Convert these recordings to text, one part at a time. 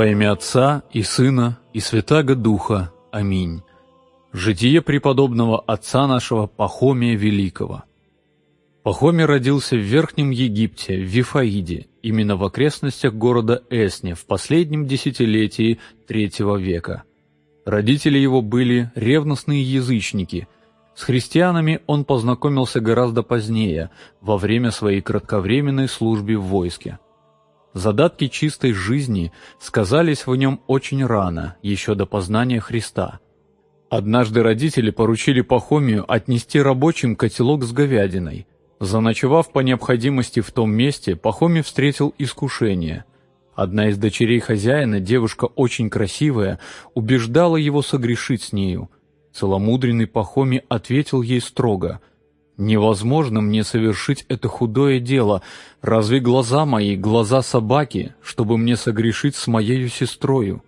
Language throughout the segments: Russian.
Во имя Отца и Сына и Святаго Духа. Аминь. Житие преподобного отца нашего Пахомия Великого. Пахомий родился в Верхнем Египте, в Вифаиде, именно в окрестностях города Эсне в последнем десятилетии III века. Родители его были ревностные язычники. С христианами он познакомился гораздо позднее, во время своей кратковременной службы в войске. Задатки чистой жизни сказались в нем очень рано, еще до познания Христа. Однажды родители поручили Пахомию отнести рабочим котелок с говядиной. Заночевав по необходимости в том месте, Пахомий встретил искушение. Одна из дочерей хозяина, девушка очень красивая, убеждала его согрешить с нею. Целомудренный Пахомий ответил ей строго – Невозможно мне совершить это худое дело. Разве глаза мои — глаза собаки, чтобы мне согрешить с моею сестрою?»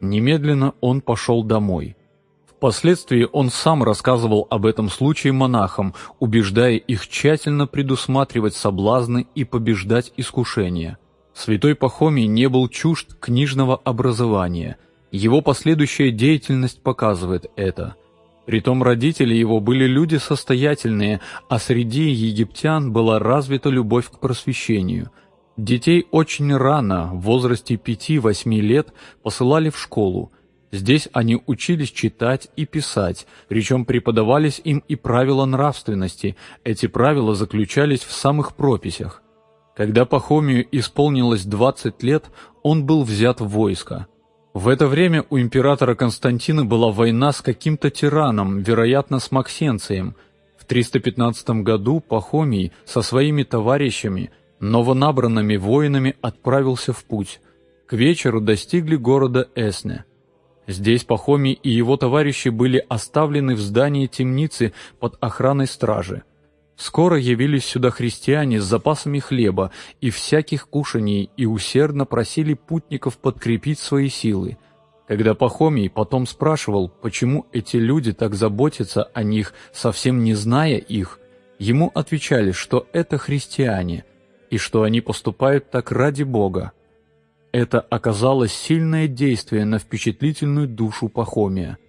Немедленно он пошел домой. Впоследствии он сам рассказывал об этом случае монахам, убеждая их тщательно предусматривать соблазны и побеждать искушения. Святой Пахомий не был чужд книжного образования. Его последующая деятельность показывает это – Притом родители его были люди состоятельные, а среди египтян была развита любовь к просвещению. Детей очень рано, в возрасте 5-8 лет, посылали в школу. Здесь они учились читать и писать, причем преподавались им и правила нравственности. Эти правила заключались в самых прописях. Когда Пахомию исполнилось 20 лет, он был взят в войско. В это время у императора Константина была война с каким-то тираном, вероятно, с Максенцием. В 315 году Пахомий со своими товарищами, новонабранными воинами, отправился в путь. К вечеру достигли города Эсне. Здесь Пахомий и его товарищи были оставлены в здании темницы под охраной стражи. Скоро явились сюда христиане с запасами хлеба и всяких кушаний и усердно просили путников подкрепить свои силы. Когда Пахомий потом спрашивал, почему эти люди так заботятся о них, совсем не зная их, ему отвечали, что это христиане, и что они поступают так ради Бога. Это оказалось сильное действие на впечатлительную душу Пахомия –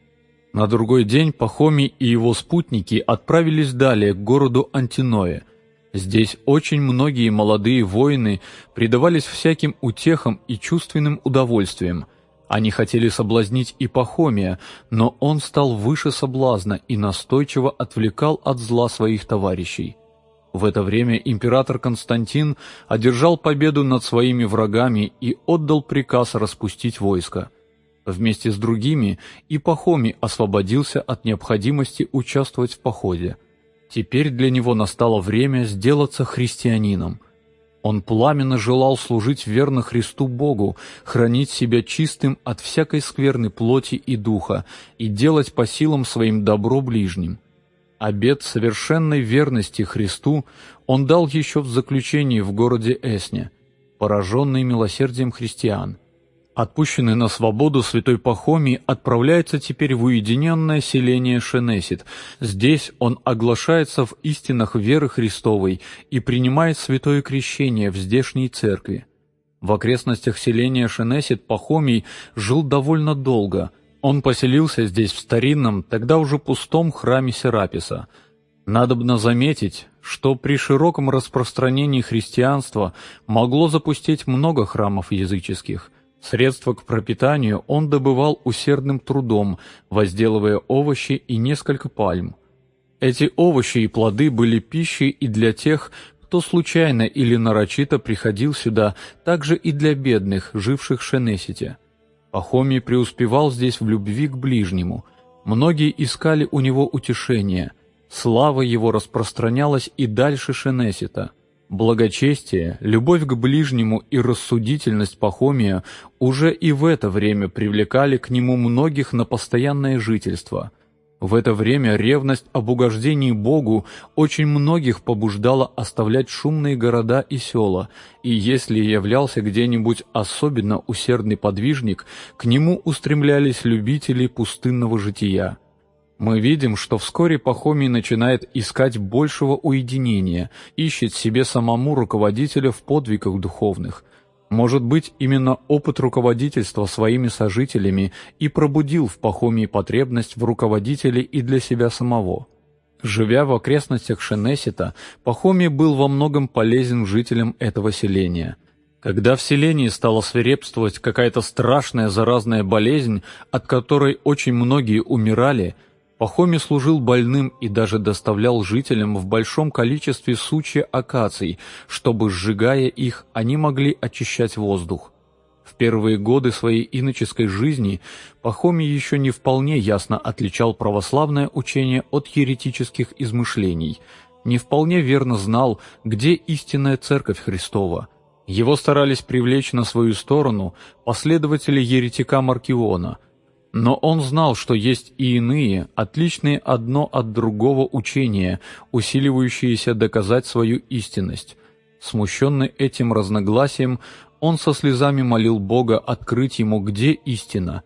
на другой день Пахомий и его спутники отправились далее к городу Антиное. Здесь очень многие молодые воины предавались всяким утехам и чувственным удовольствиям. Они хотели соблазнить и Пахомия, но он стал выше соблазна и настойчиво отвлекал от зла своих товарищей. В это время император Константин одержал победу над своими врагами и отдал приказ распустить войско. Вместе с другими и Пахоми освободился от необходимости участвовать в походе. Теперь для него настало время сделаться христианином. Он пламенно желал служить верно Христу Богу, хранить себя чистым от всякой скверны плоти и духа и делать по силам своим добро ближним. Обет совершенной верности Христу он дал еще в заключении в городе Эсне, пораженный милосердием христиан – Отпущенный на свободу святой Пахомий отправляется теперь в уединенное селение Шенесит. Здесь он оглашается в истинах веры Христовой и принимает святое крещение в здешней церкви. В окрестностях селения Шенесит Пахомий жил довольно долго. Он поселился здесь в старинном, тогда уже пустом храме Сераписа. Надобно заметить, что при широком распространении христианства могло запустить много храмов языческих – Средства к пропитанию он добывал усердным трудом, возделывая овощи и несколько пальм. Эти овощи и плоды были пищей и для тех, кто случайно или нарочито приходил сюда, также и для бедных, живших в Шенесите. Пахомий преуспевал здесь в любви к ближнему. Многие искали у него утешения. Слава его распространялась и дальше Шенесита. Благочестие, любовь к ближнему и рассудительность Пахомия уже и в это время привлекали к нему многих на постоянное жительство. В это время ревность об угождении Богу очень многих побуждала оставлять шумные города и села, и если являлся где-нибудь особенно усердный подвижник, к нему устремлялись любители пустынного жития – мы видим, что вскоре Пахомий начинает искать большего уединения, ищет себе самому руководителя в подвигах духовных. Может быть, именно опыт руководительства своими сожителями и пробудил в Пахомии потребность в руководителе и для себя самого. Живя в окрестностях Шенесита, Пахомий был во многом полезен жителям этого селения. Когда в селении стала свирепствовать какая-то страшная заразная болезнь, от которой очень многие умирали – Пахоми служил больным и даже доставлял жителям в большом количестве сучья акаций, чтобы, сжигая их, они могли очищать воздух. В первые годы своей иноческой жизни Пахоми еще не вполне ясно отличал православное учение от еретических измышлений, не вполне верно знал, где истинная Церковь Христова. Его старались привлечь на свою сторону последователи еретика Маркиона – но он знал, что есть и иные, отличные одно от другого учения, усиливающиеся доказать свою истинность. Смущенный этим разногласием, он со слезами молил Бога открыть ему, где истина.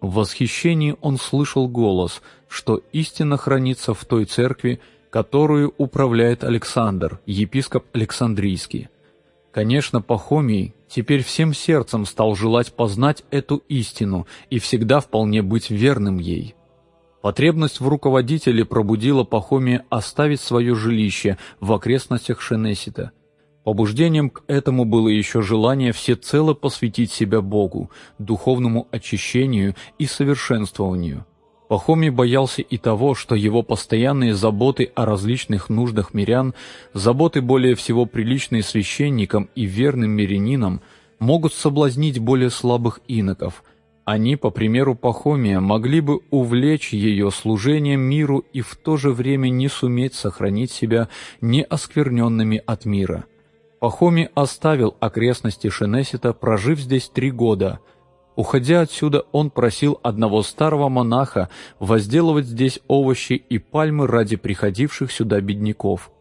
В восхищении он слышал голос, что истина хранится в той церкви, которую управляет Александр, епископ Александрийский. Конечно, Пахомий теперь всем сердцем стал желать познать эту истину и всегда вполне быть верным ей. Потребность в руководителе пробудила Пахомия оставить свое жилище в окрестностях Шенесита. Побуждением к этому было еще желание всецело посвятить себя Богу, духовному очищению и совершенствованию – Пахомий боялся и того, что его постоянные заботы о различных нуждах мирян, заботы более всего приличные священникам и верным мирянинам, могут соблазнить более слабых иноков. Они, по примеру Пахомия, могли бы увлечь ее служением миру и в то же время не суметь сохранить себя неоскверненными от мира. Пахомий оставил окрестности Шенесита, прожив здесь три года – Уходя отсюда, он просил одного старого монаха возделывать здесь овощи и пальмы ради приходивших сюда бедняков.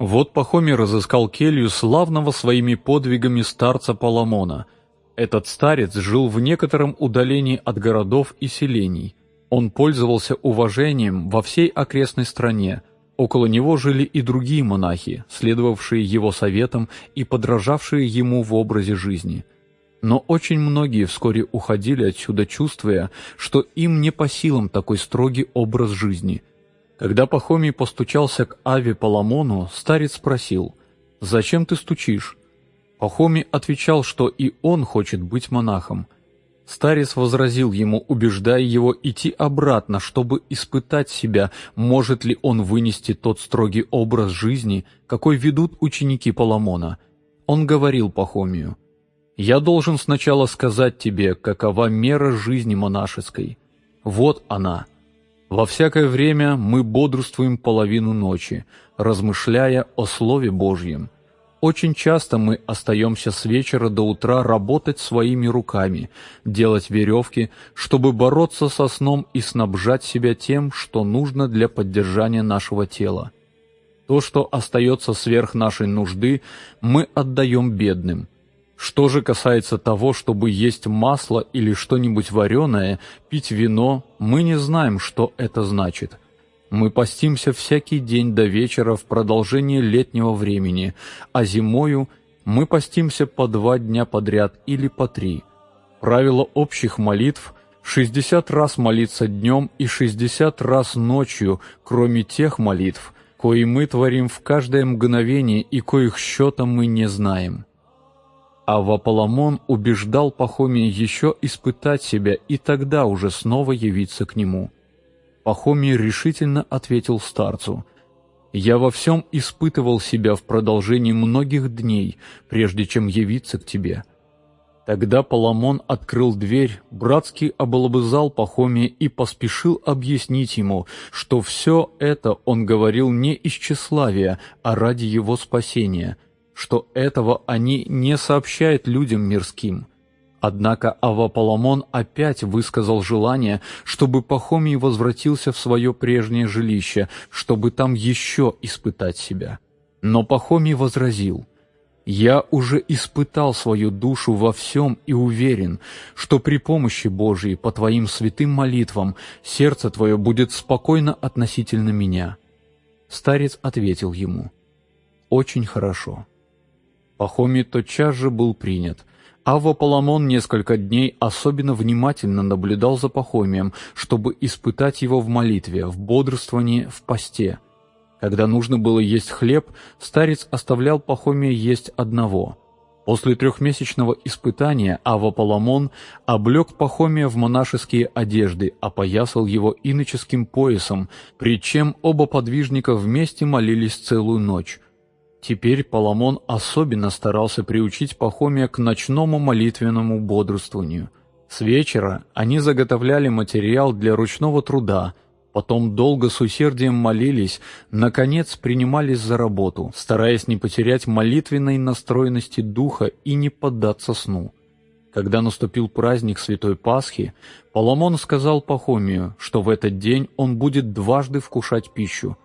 Вот Пахомий разыскал келью славного своими подвигами старца Паламона. Этот старец жил в некотором удалении от городов и селений. Он пользовался уважением во всей окрестной стране. Около него жили и другие монахи, следовавшие его советам и подражавшие ему в образе жизни – но очень многие вскоре уходили отсюда, чувствуя, что им не по силам такой строгий образ жизни. Когда Пахомий постучался к Аве Паламону, старец спросил, «Зачем ты стучишь?» Пахомий отвечал, что и он хочет быть монахом. Старец возразил ему, убеждая его идти обратно, чтобы испытать себя, может ли он вынести тот строгий образ жизни, какой ведут ученики Паламона. Он говорил Пахомию, я должен сначала сказать тебе, какова мера жизни монашеской. Вот она. Во всякое время мы бодрствуем половину ночи, размышляя о Слове Божьем. Очень часто мы остаемся с вечера до утра работать своими руками, делать веревки, чтобы бороться со сном и снабжать себя тем, что нужно для поддержания нашего тела. То, что остается сверх нашей нужды, мы отдаем бедным – что же касается того, чтобы есть масло или что-нибудь вареное, пить вино, мы не знаем, что это значит. Мы постимся всякий день до вечера в продолжении летнего времени, а зимою мы постимся по два дня подряд или по три. Правило общих молитв – 60 раз молиться днем и 60 раз ночью, кроме тех молитв, кои мы творим в каждое мгновение и коих счета мы не знаем. А Ваполомон убеждал Пахомия еще испытать себя и тогда уже снова явиться к нему. Пахомий решительно ответил старцу, «Я во всем испытывал себя в продолжении многих дней, прежде чем явиться к тебе». Тогда Паламон открыл дверь, братский оболобызал Пахомия и поспешил объяснить ему, что все это он говорил не из тщеславия, а ради его спасения – что этого они не сообщают людям мирским. Однако Аваполомон опять высказал желание, чтобы Пахомий возвратился в свое прежнее жилище, чтобы там еще испытать себя. Но Пахомий возразил, «Я уже испытал свою душу во всем и уверен, что при помощи Божией по твоим святым молитвам сердце твое будет спокойно относительно меня». Старец ответил ему, «Очень хорошо». Пахомий тотчас же был принят. Ава Паламон несколько дней особенно внимательно наблюдал за Пахомием, чтобы испытать его в молитве, в бодрствовании, в посте. Когда нужно было есть хлеб, старец оставлял Пахомия есть одного. После трехмесячного испытания Ава Паламон облег Пахомия в монашеские одежды, опоясал его иноческим поясом, причем оба подвижника вместе молились целую ночь. Теперь Паламон особенно старался приучить Пахомия к ночному молитвенному бодрствованию. С вечера они заготовляли материал для ручного труда – Потом долго с усердием молились, наконец принимались за работу, стараясь не потерять молитвенной настроенности духа и не поддаться сну. Когда наступил праздник Святой Пасхи, Паламон сказал Пахомию, что в этот день он будет дважды вкушать пищу.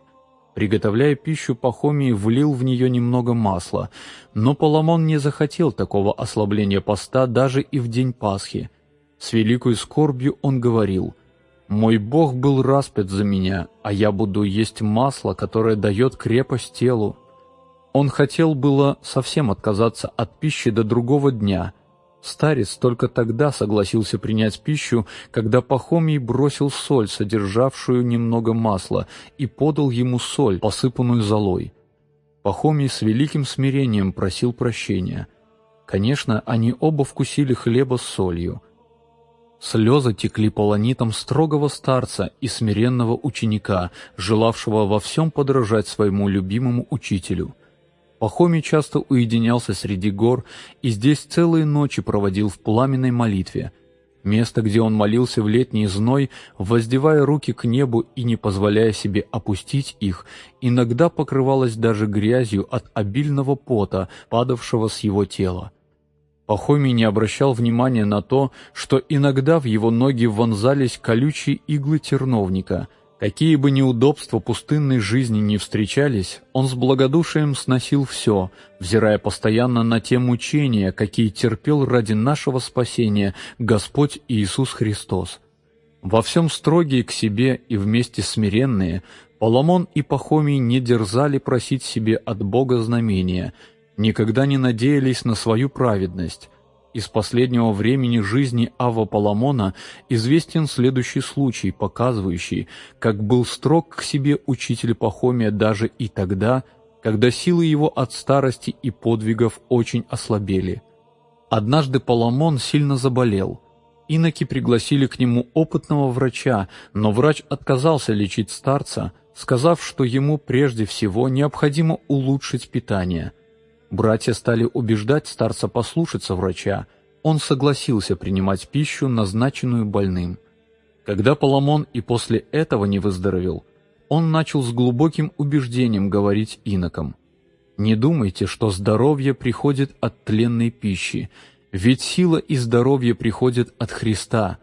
Приготовляя пищу, Пахомий влил в нее немного масла, но Паламон не захотел такого ослабления поста даже и в день Пасхи. С великой скорбью он говорил – мой Бог был распят за меня, а я буду есть масло, которое дает крепость телу. Он хотел было совсем отказаться от пищи до другого дня. Старец только тогда согласился принять пищу, когда Пахомий бросил соль, содержавшую немного масла, и подал ему соль, посыпанную золой. Пахомий с великим смирением просил прощения. Конечно, они оба вкусили хлеба с солью — Слезы текли полонитом строгого старца и смиренного ученика, желавшего во всем подражать своему любимому учителю. Пахомий часто уединялся среди гор и здесь целые ночи проводил в пламенной молитве. Место, где он молился в летний зной, воздевая руки к небу и не позволяя себе опустить их, иногда покрывалось даже грязью от обильного пота, падавшего с его тела. Пахомий не обращал внимания на то, что иногда в его ноги вонзались колючие иглы терновника. Какие бы неудобства пустынной жизни не встречались, он с благодушием сносил все, взирая постоянно на те мучения, какие терпел ради нашего спасения Господь Иисус Христос. Во всем строгие к себе и вместе смиренные, Паламон и Пахомий не дерзали просить себе от Бога знамения – никогда не надеялись на свою праведность. Из последнего времени жизни Ава Паламона известен следующий случай, показывающий, как был строг к себе учитель Пахомия даже и тогда, когда силы его от старости и подвигов очень ослабели. Однажды Паламон сильно заболел. Иноки пригласили к нему опытного врача, но врач отказался лечить старца, сказав, что ему прежде всего необходимо улучшить питание – Братья стали убеждать старца послушаться врача. Он согласился принимать пищу, назначенную больным. Когда Паламон и после этого не выздоровел, он начал с глубоким убеждением говорить инокам. «Не думайте, что здоровье приходит от тленной пищи, ведь сила и здоровье приходят от Христа,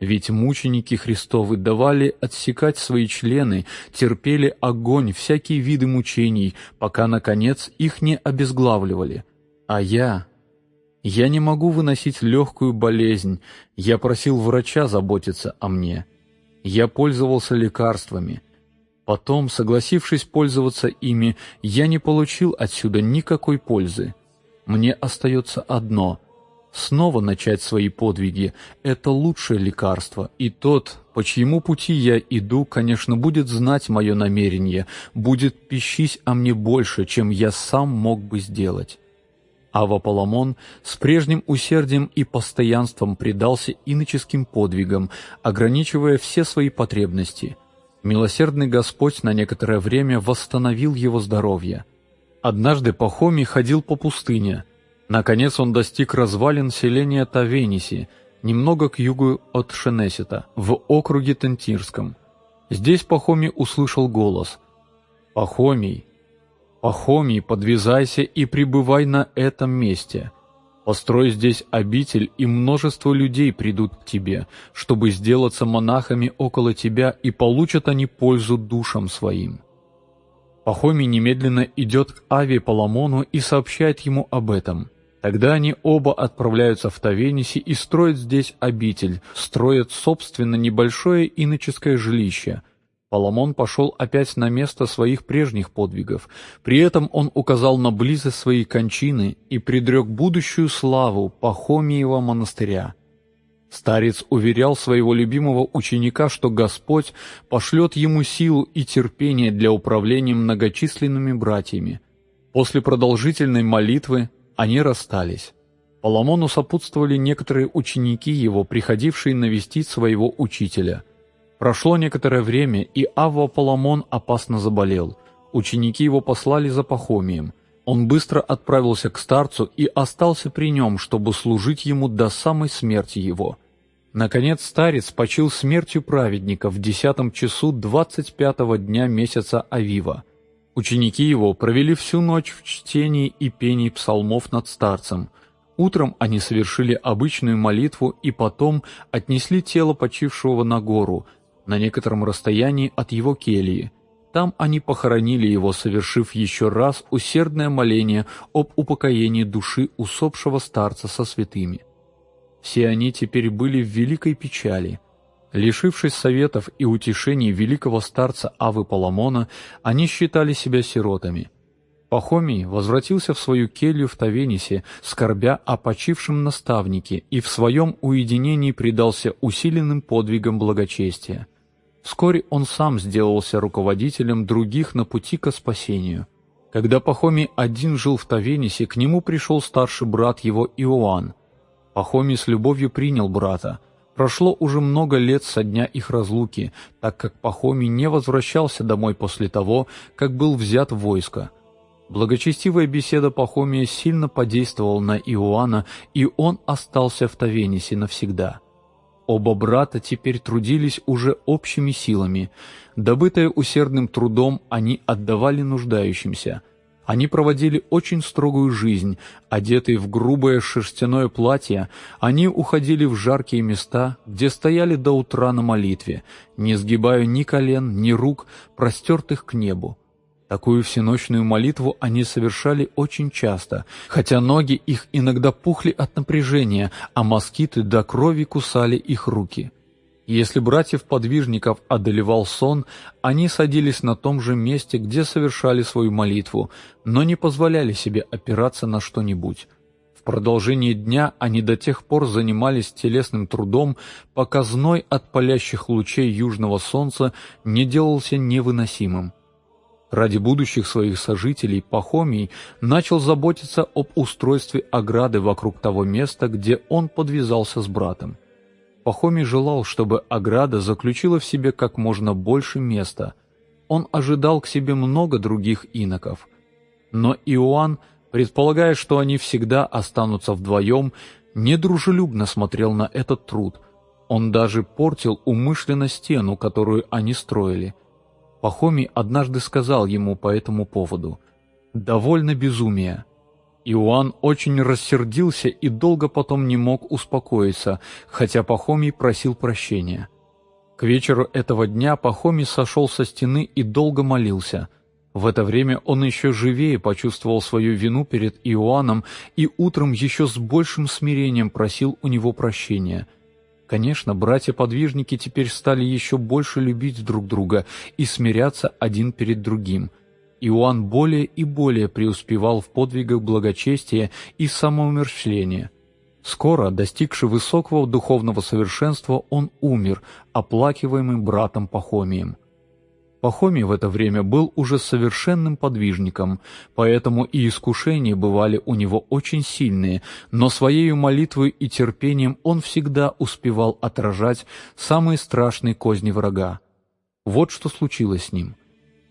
ведь мученики Христовы давали отсекать свои члены, терпели огонь, всякие виды мучений, пока, наконец, их не обезглавливали. А я... Я не могу выносить легкую болезнь, я просил врача заботиться о мне. Я пользовался лекарствами. Потом, согласившись пользоваться ими, я не получил отсюда никакой пользы. Мне остается одно — Снова начать свои подвиги – это лучшее лекарство, и тот, по чьему пути я иду, конечно, будет знать мое намерение, будет пищись о мне больше, чем я сам мог бы сделать. Ава Паламон с прежним усердием и постоянством предался иноческим подвигам, ограничивая все свои потребности. Милосердный Господь на некоторое время восстановил его здоровье. Однажды Пахоми ходил по пустыне – Наконец он достиг развалин селения Тавениси, немного к югу от Шенесита, в округе Тентирском. Здесь Пахомий услышал голос. «Пахомий, Пахомий, подвязайся и пребывай на этом месте. Построй здесь обитель, и множество людей придут к тебе, чтобы сделаться монахами около тебя, и получат они пользу душам своим». Пахомий немедленно идет к Аве Паламону и сообщает ему об этом – Тогда они оба отправляются в Тавениси и строят здесь обитель, строят собственно небольшое иноческое жилище. Паламон пошел опять на место своих прежних подвигов. При этом он указал на близость своей кончины и предрек будущую славу Пахомиева монастыря. Старец уверял своего любимого ученика, что Господь пошлет ему силу и терпение для управления многочисленными братьями. После продолжительной молитвы они расстались. Паламону сопутствовали некоторые ученики его, приходившие навестить своего учителя – Прошло некоторое время, и Авва Паламон опасно заболел. Ученики его послали за Пахомием. Он быстро отправился к старцу и остался при нем, чтобы служить ему до самой смерти его. Наконец старец почил смертью праведника в десятом часу двадцать пятого дня месяца Авива. Ученики его провели всю ночь в чтении и пении псалмов над старцем. Утром они совершили обычную молитву и потом отнесли тело почившего на гору, на некотором расстоянии от его кельи. Там они похоронили его, совершив еще раз усердное моление об упокоении души усопшего старца со святыми. Все они теперь были в великой печали. Лишившись советов и утешений великого старца Авы Паламона, они считали себя сиротами. Пахомий возвратился в свою келью в Тавенисе, скорбя о почившем наставнике, и в своем уединении предался усиленным подвигам благочестия. Вскоре он сам сделался руководителем других на пути к спасению. Когда Пахомий один жил в Тавенисе, к нему пришел старший брат его Иоанн. Пахомий с любовью принял брата. Прошло уже много лет со дня их разлуки, так как Пахомий не возвращался домой после того, как был взят в войско. Благочестивая беседа Пахомия сильно подействовала на Иоанна, и он остался в Тавенисе навсегда. Оба брата теперь трудились уже общими силами. Добытое усердным трудом они отдавали нуждающимся. Они проводили очень строгую жизнь, одетые в грубое шерстяное платье, они уходили в жаркие места, где стояли до утра на молитве, не сгибая ни колен, ни рук, простертых к небу. Такую всеночную молитву они совершали очень часто, хотя ноги их иногда пухли от напряжения, а москиты до крови кусали их руки. Если братьев-подвижников одолевал сон, они садились на том же месте, где совершали свою молитву, но не позволяли себе опираться на что-нибудь. В продолжении дня они до тех пор занимались телесным трудом, пока зной от палящих лучей южного солнца не делался невыносимым. Ради будущих своих сожителей Пахомий начал заботиться об устройстве ограды вокруг того места, где он подвязался с братом. Пахомий желал, чтобы ограда заключила в себе как можно больше места. Он ожидал к себе много других иноков. Но Иоанн, предполагая, что они всегда останутся вдвоем, недружелюбно смотрел на этот труд. Он даже портил умышленно стену, которую они строили – Пахомий однажды сказал ему по этому поводу «Довольно безумия». Иоанн очень рассердился и долго потом не мог успокоиться, хотя Пахомий просил прощения. К вечеру этого дня Пахомий сошел со стены и долго молился. В это время он еще живее почувствовал свою вину перед Иоанном и утром еще с большим смирением просил у него прощения – Конечно, братья-подвижники теперь стали еще больше любить друг друга и смиряться один перед другим. Иоанн более и более преуспевал в подвигах благочестия и самоумерщвления. Скоро, достигший высокого духовного совершенства, он умер, оплакиваемый братом Пахомием. Пахомий в это время был уже совершенным подвижником, поэтому и искушения бывали у него очень сильные, но своей молитвой и терпением он всегда успевал отражать самые страшные козни врага. Вот что случилось с ним.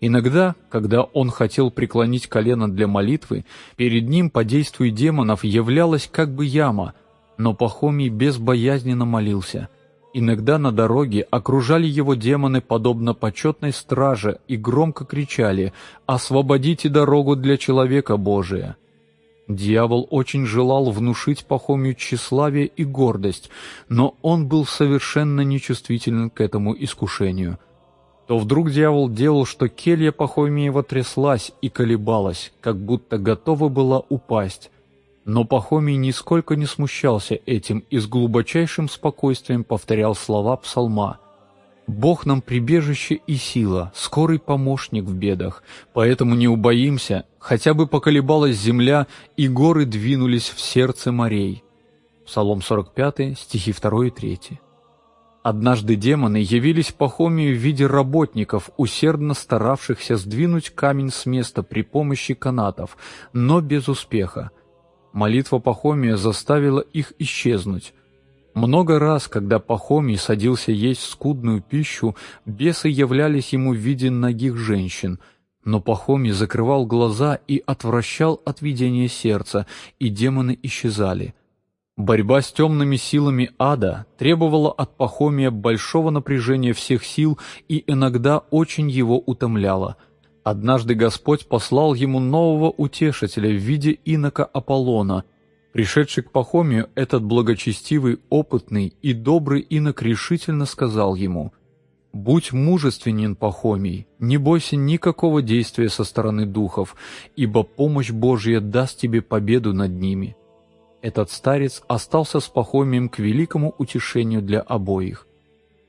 Иногда, когда он хотел преклонить колено для молитвы, перед ним по действию демонов являлась как бы яма, но Пахомий безбоязненно молился – Иногда на дороге окружали его демоны подобно почетной страже и громко кричали «Освободите дорогу для человека Божия!». Дьявол очень желал внушить Пахомию тщеславие и гордость, но он был совершенно нечувствителен к этому искушению. То вдруг дьявол делал, что келья Пахомиева тряслась и колебалась, как будто готова была упасть, но Пахомий нисколько не смущался этим и с глубочайшим спокойствием повторял слова псалма Бог нам прибежище и сила, скорый помощник в бедах, поэтому не убоимся, хотя бы поколебалась земля, и горы двинулись в сердце морей». Псалом 45, стихи 2 и 3. Однажды демоны явились Пахомию в виде работников, усердно старавшихся сдвинуть камень с места при помощи канатов, но без успеха. Молитва Пахомия заставила их исчезнуть. Много раз, когда Пахомий садился есть скудную пищу, бесы являлись ему в виде ногих женщин, но Пахомий закрывал глаза и отвращал от видения сердца, и демоны исчезали. Борьба с темными силами ада требовала от Пахомия большого напряжения всех сил и иногда очень его утомляла. Однажды Господь послал ему нового утешителя в виде инока Аполлона – Пришедший к Пахомию, этот благочестивый, опытный и добрый инок решительно сказал ему, «Будь мужественен, Пахомий, не бойся никакого действия со стороны духов, ибо помощь Божья даст тебе победу над ними». Этот старец остался с Пахомием к великому утешению для обоих.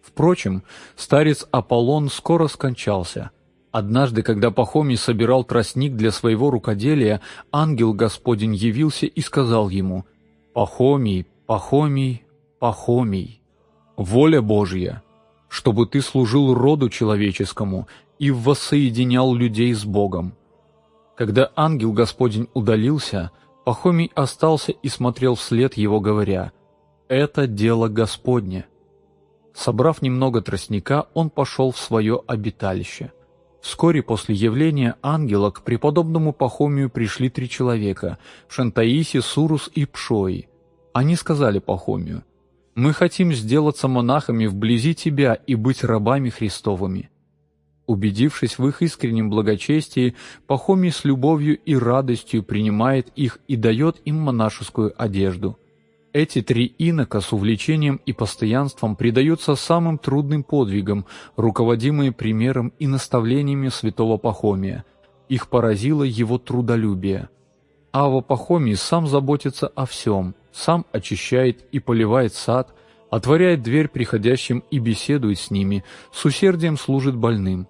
Впрочем, старец Аполлон скоро скончался – Однажды, когда Пахомий собирал тростник для своего рукоделия, ангел Господень явился и сказал ему, «Пахомий, Пахомий, Пахомий, воля Божья, чтобы ты служил роду человеческому и воссоединял людей с Богом». Когда ангел Господень удалился, Пахомий остался и смотрел вслед его, говоря, «Это дело Господне». Собрав немного тростника, он пошел в свое обиталище. Вскоре после явления ангела к преподобному Пахомию пришли три человека – Шантаиси, Сурус и Пшой. Они сказали Пахомию, «Мы хотим сделаться монахами вблизи тебя и быть рабами Христовыми». Убедившись в их искреннем благочестии, Пахомий с любовью и радостью принимает их и дает им монашескую одежду – эти три инока с увлечением и постоянством предаются самым трудным подвигам, руководимые примером и наставлениями святого Пахомия. Их поразило его трудолюбие. Ава Пахомий сам заботится о всем, сам очищает и поливает сад, отворяет дверь приходящим и беседует с ними, с усердием служит больным.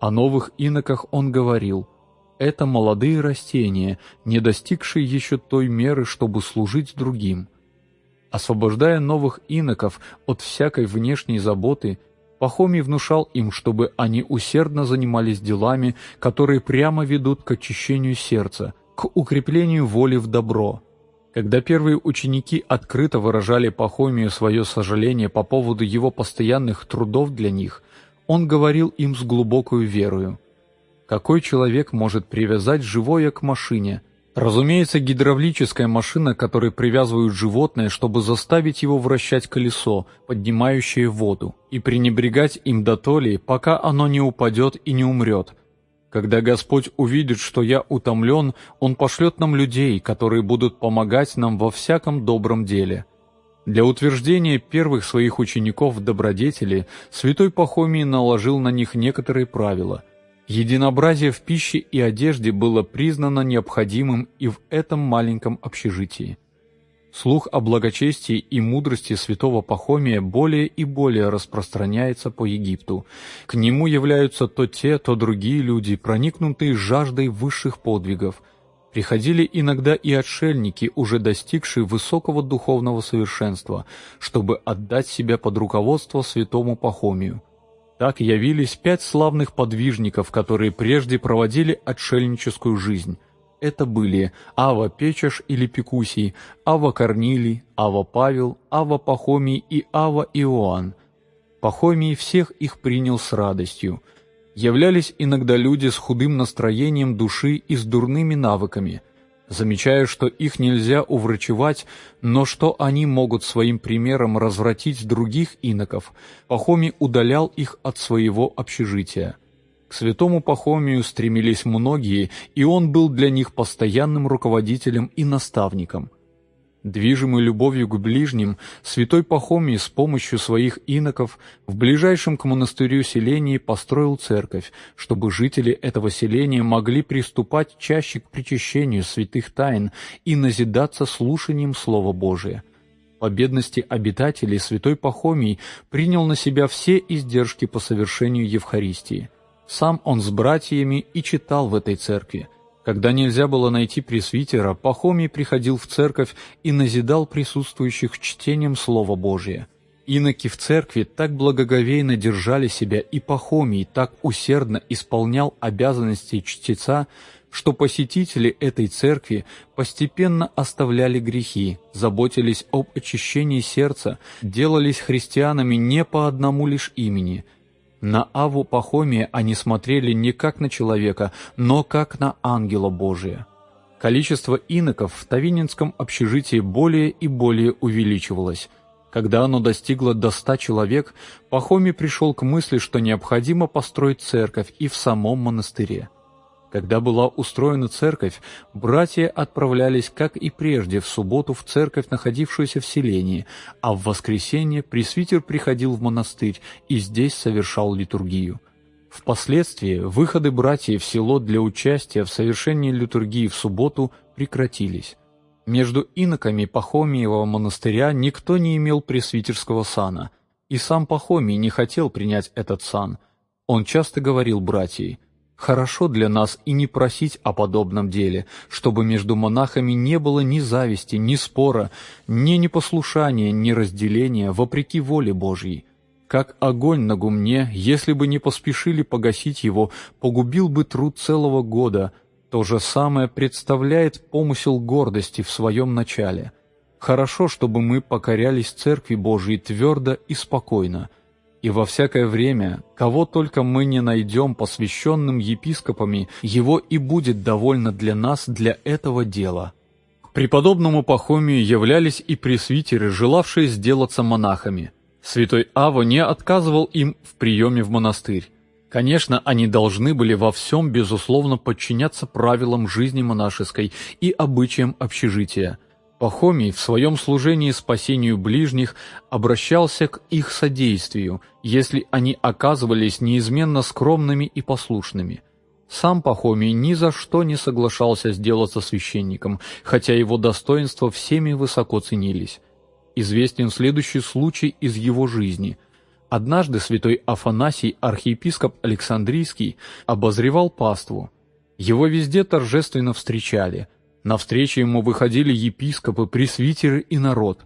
О новых иноках он говорил – это молодые растения, не достигшие еще той меры, чтобы служить другим освобождая новых иноков от всякой внешней заботы, Пахомий внушал им, чтобы они усердно занимались делами, которые прямо ведут к очищению сердца, к укреплению воли в добро. Когда первые ученики открыто выражали Пахомию свое сожаление по поводу его постоянных трудов для них, он говорил им с глубокою верою. Какой человек может привязать живое к машине – Разумеется, гидравлическая машина, которой привязывают животное, чтобы заставить его вращать колесо, поднимающее воду, и пренебрегать им до толи, пока оно не упадет и не умрет. Когда Господь увидит, что я утомлен, Он пошлет нам людей, которые будут помогать нам во всяком добром деле. Для утверждения первых своих учеников добродетели святой Пахомий наложил на них некоторые правила – Единообразие в пище и одежде было признано необходимым и в этом маленьком общежитии. Слух о благочестии и мудрости святого Пахомия более и более распространяется по Египту. К нему являются то те, то другие люди, проникнутые жаждой высших подвигов. Приходили иногда и отшельники, уже достигшие высокого духовного совершенства, чтобы отдать себя под руководство святому Пахомию. Так явились пять славных подвижников, которые прежде проводили отшельническую жизнь. Это были Ава Печаш или Пикусий, Ава Корнилий, Ава Павел, Ава Пахомий и Ава Иоанн. Пахомий всех их принял с радостью. Являлись иногда люди с худым настроением души и с дурными навыками – замечая, что их нельзя уврачевать, но что они могут своим примером развратить других иноков, Пахомий удалял их от своего общежития. К святому Пахомию стремились многие, и он был для них постоянным руководителем и наставником – Движимый любовью к ближним, святой Пахомий с помощью своих иноков в ближайшем к монастырю селении построил церковь, чтобы жители этого селения могли приступать чаще к причащению святых тайн и назидаться слушанием Слова Божия. По бедности обитателей святой Пахомий принял на себя все издержки по совершению Евхаристии. Сам он с братьями и читал в этой церкви. Когда нельзя было найти пресвитера, Пахомий приходил в церковь и назидал присутствующих чтением Слова Божия. Иноки в церкви так благоговейно держали себя, и Пахомий так усердно исполнял обязанности чтеца, что посетители этой церкви постепенно оставляли грехи, заботились об очищении сердца, делались христианами не по одному лишь имени. На Аву Пахомия они смотрели не как на человека, но как на ангела Божия. Количество иноков в Тавининском общежитии более и более увеличивалось. Когда оно достигло до ста человек, Пахомий пришел к мысли, что необходимо построить церковь и в самом монастыре. Когда была устроена церковь, братья отправлялись, как и прежде, в субботу в церковь, находившуюся в селении, а в воскресенье пресвитер приходил в монастырь и здесь совершал литургию. Впоследствии выходы братьев в село для участия в совершении литургии в субботу прекратились. Между иноками Пахомиева монастыря никто не имел пресвитерского сана, и сам Пахомий не хотел принять этот сан. Он часто говорил братьям, Хорошо для нас и не просить о подобном деле, чтобы между монахами не было ни зависти, ни спора, ни непослушания, ни разделения, вопреки воле Божьей. Как огонь на гумне, если бы не поспешили погасить его, погубил бы труд целого года. То же самое представляет помысел гордости в своем начале. Хорошо, чтобы мы покорялись Церкви Божией твердо и спокойно, и во всякое время, кого только мы не найдем посвященным епископами, его и будет довольно для нас для этого дела. К преподобному Пахомию являлись и пресвитеры, желавшие сделаться монахами. Святой Ава не отказывал им в приеме в монастырь. Конечно, они должны были во всем, безусловно, подчиняться правилам жизни монашеской и обычаям общежития – Пахомий в своем служении спасению ближних обращался к их содействию, если они оказывались неизменно скромными и послушными. Сам Пахомий ни за что не соглашался сделаться священником, хотя его достоинства всеми высоко ценились. Известен следующий случай из его жизни. Однажды святой Афанасий, архиепископ Александрийский, обозревал паству. Его везде торжественно встречали – на встречи ему выходили епископы, пресвитеры и народ.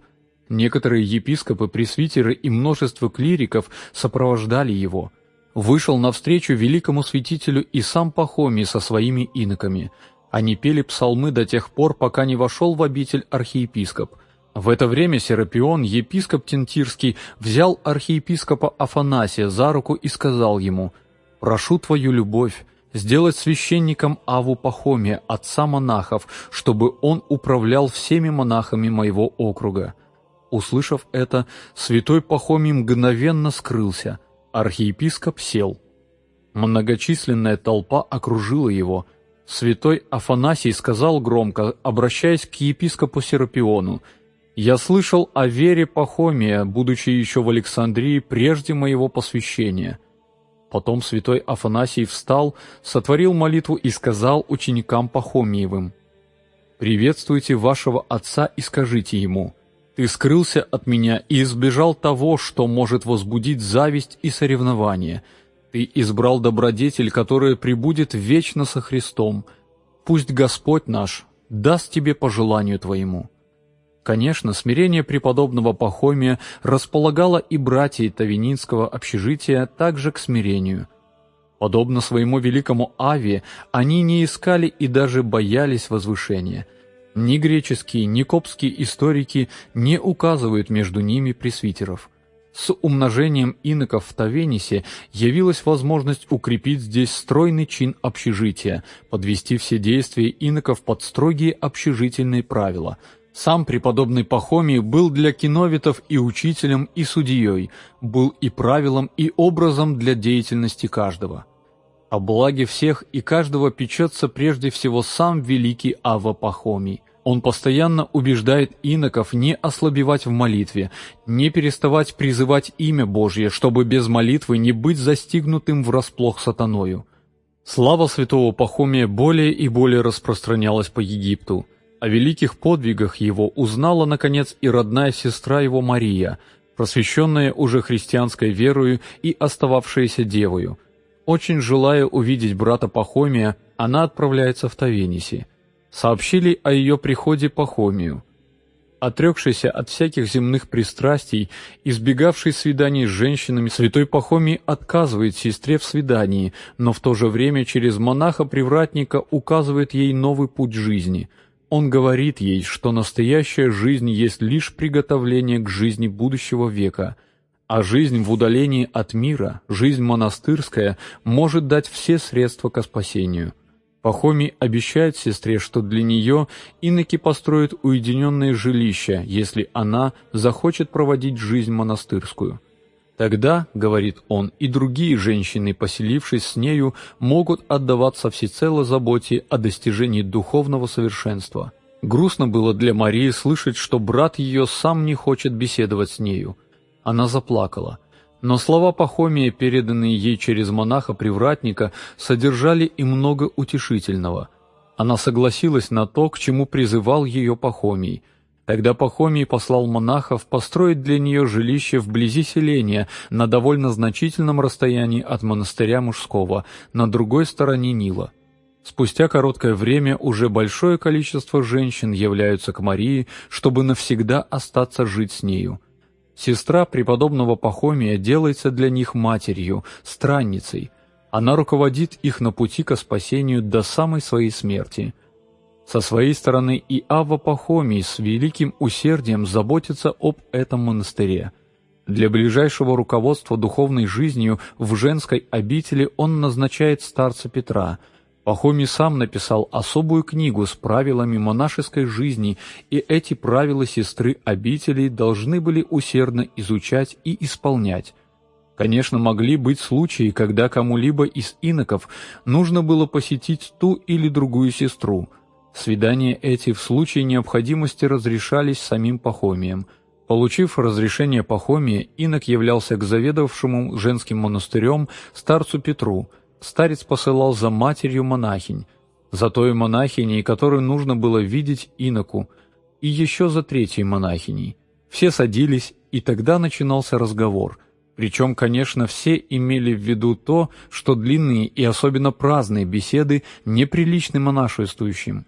Некоторые епископы, пресвитеры и множество клириков сопровождали его. Вышел навстречу великому святителю и сам Пахомий со своими иноками. Они пели псалмы до тех пор, пока не вошел в обитель архиепископ. В это время Серапион, епископ Тентирский, взял архиепископа Афанасия за руку и сказал ему «Прошу твою любовь, сделать священником Аву Пахомия, отца монахов, чтобы он управлял всеми монахами моего округа». Услышав это, святой Пахомий мгновенно скрылся, архиепископ сел. Многочисленная толпа окружила его. Святой Афанасий сказал громко, обращаясь к епископу Серапиону, «Я слышал о вере Пахомия, будучи еще в Александрии прежде моего посвящения». Потом святой Афанасий встал, сотворил молитву и сказал ученикам Пахомиевым, «Приветствуйте вашего отца и скажите ему, «Ты скрылся от меня и избежал того, что может возбудить зависть и соревнование. Ты избрал добродетель, которая прибудет вечно со Христом. Пусть Господь наш даст тебе по желанию твоему». Конечно, смирение преподобного Пахомия располагало и братьев Тавининского общежития также к смирению. Подобно своему великому Аве, они не искали и даже боялись возвышения. Ни греческие, ни копские историки не указывают между ними пресвитеров. С умножением иноков в Тавенисе явилась возможность укрепить здесь стройный чин общежития, подвести все действия иноков под строгие общежительные правила – сам преподобный Пахомий был для киновитов и учителем, и судьей, был и правилом, и образом для деятельности каждого. О благе всех и каждого печется прежде всего сам великий Ава Пахомий. Он постоянно убеждает иноков не ослабевать в молитве, не переставать призывать имя Божье, чтобы без молитвы не быть застигнутым врасплох сатаною. Слава святого Пахомия более и более распространялась по Египту. О великих подвигах его узнала, наконец, и родная сестра его Мария, просвещенная уже христианской верою и остававшаяся девою. Очень желая увидеть брата Пахомия, она отправляется в Тавениси. Сообщили о ее приходе Пахомию. Отрекшийся от всяких земных пристрастий, избегавший свиданий с женщинами, святой Пахомий отказывает сестре в свидании, но в то же время через монаха-привратника указывает ей новый путь жизни – он говорит ей, что настоящая жизнь есть лишь приготовление к жизни будущего века, а жизнь в удалении от мира, жизнь монастырская, может дать все средства к спасению. Пахомий обещает сестре, что для нее иноки построят уединенное жилище, если она захочет проводить жизнь монастырскую. Тогда, говорит он, и другие женщины, поселившись с нею, могут отдаваться всецело заботе о достижении духовного совершенства. Грустно было для Марии слышать, что брат ее сам не хочет беседовать с нею. Она заплакала. Но слова Пахомия, переданные ей через монаха-привратника, содержали и много утешительного. Она согласилась на то, к чему призывал ее Пахомий – Тогда Пахомий послал монахов построить для нее жилище вблизи селения на довольно значительном расстоянии от монастыря мужского, на другой стороне Нила. Спустя короткое время уже большое количество женщин являются к Марии, чтобы навсегда остаться жить с нею. Сестра преподобного Пахомия делается для них матерью, странницей. Она руководит их на пути ко спасению до самой своей смерти – со своей стороны и Авва Пахомий с великим усердием заботится об этом монастыре. Для ближайшего руководства духовной жизнью в женской обители он назначает старца Петра. Пахомий сам написал особую книгу с правилами монашеской жизни, и эти правила сестры обителей должны были усердно изучать и исполнять. Конечно, могли быть случаи, когда кому-либо из иноков нужно было посетить ту или другую сестру – Свидания эти в случае необходимости разрешались самим Пахомием. Получив разрешение Пахомия, инок являлся к заведовавшему женским монастырем старцу Петру. Старец посылал за матерью монахинь, за той монахиней, которую нужно было видеть иноку, и еще за третьей монахиней. Все садились, и тогда начинался разговор. Причем, конечно, все имели в виду то, что длинные и особенно праздные беседы неприличны монашествующим.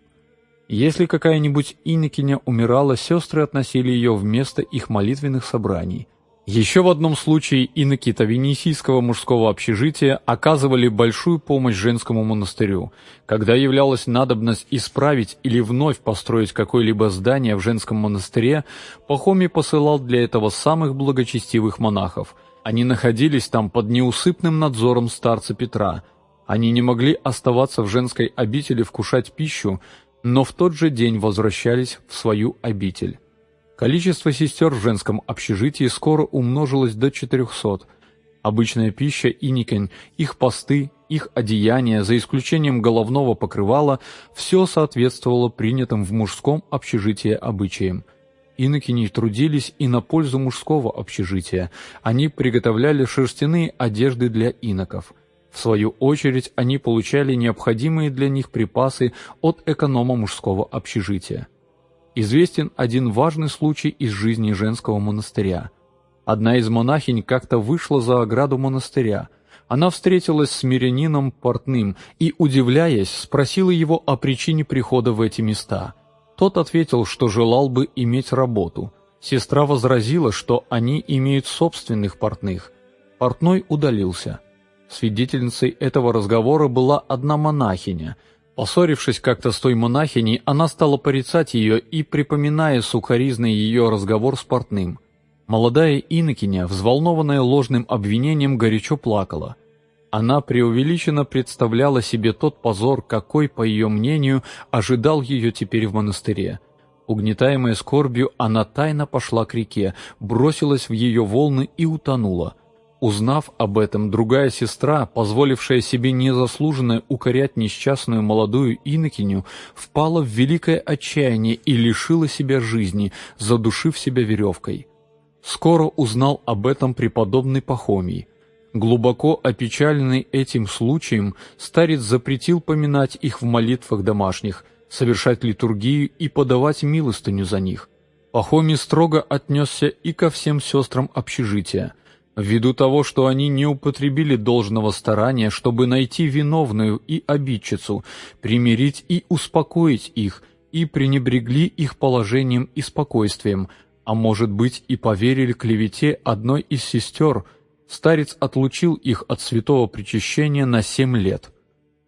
Если какая-нибудь инокиня умирала, сестры относили ее в место их молитвенных собраний. Еще в одном случае иноки Тавенисийского мужского общежития оказывали большую помощь женскому монастырю. Когда являлась надобность исправить или вновь построить какое-либо здание в женском монастыре, Пахомий посылал для этого самых благочестивых монахов. Они находились там под неусыпным надзором старца Петра. Они не могли оставаться в женской обители вкушать пищу, но в тот же день возвращались в свою обитель. Количество сестер в женском общежитии скоро умножилось до 400. Обычная пища и никонь, их посты, их одеяния, за исключением головного покрывала, все соответствовало принятым в мужском общежитии обычаям. Иноки не трудились и на пользу мужского общежития. Они приготовляли шерстяные одежды для иноков – в свою очередь, они получали необходимые для них припасы от эконома мужского общежития. Известен один важный случай из жизни женского монастыря. Одна из монахинь как-то вышла за ограду монастыря. Она встретилась с мирянином портным и, удивляясь, спросила его о причине прихода в эти места. Тот ответил, что желал бы иметь работу. Сестра возразила, что они имеют собственных портных. Портной удалился. Свидетельницей этого разговора была одна монахиня. Поссорившись как-то с той монахиней, она стала порицать ее и, припоминая сукоризный ее разговор с портным. Молодая инокиня, взволнованная ложным обвинением, горячо плакала. Она преувеличенно представляла себе тот позор, какой, по ее мнению, ожидал ее теперь в монастыре. Угнетаемая скорбью, она тайно пошла к реке, бросилась в ее волны и утонула – Узнав об этом, другая сестра, позволившая себе незаслуженно укорять несчастную молодую инокиню, впала в великое отчаяние и лишила себя жизни, задушив себя веревкой. Скоро узнал об этом преподобный Пахомий. Глубоко опечаленный этим случаем, старец запретил поминать их в молитвах домашних, совершать литургию и подавать милостыню за них. Пахомий строго отнесся и ко всем сестрам общежития, ввиду того, что они не употребили должного старания, чтобы найти виновную и обидчицу, примирить и успокоить их, и пренебрегли их положением и спокойствием, а может быть и поверили клевете одной из сестер, старец отлучил их от святого причащения на семь лет.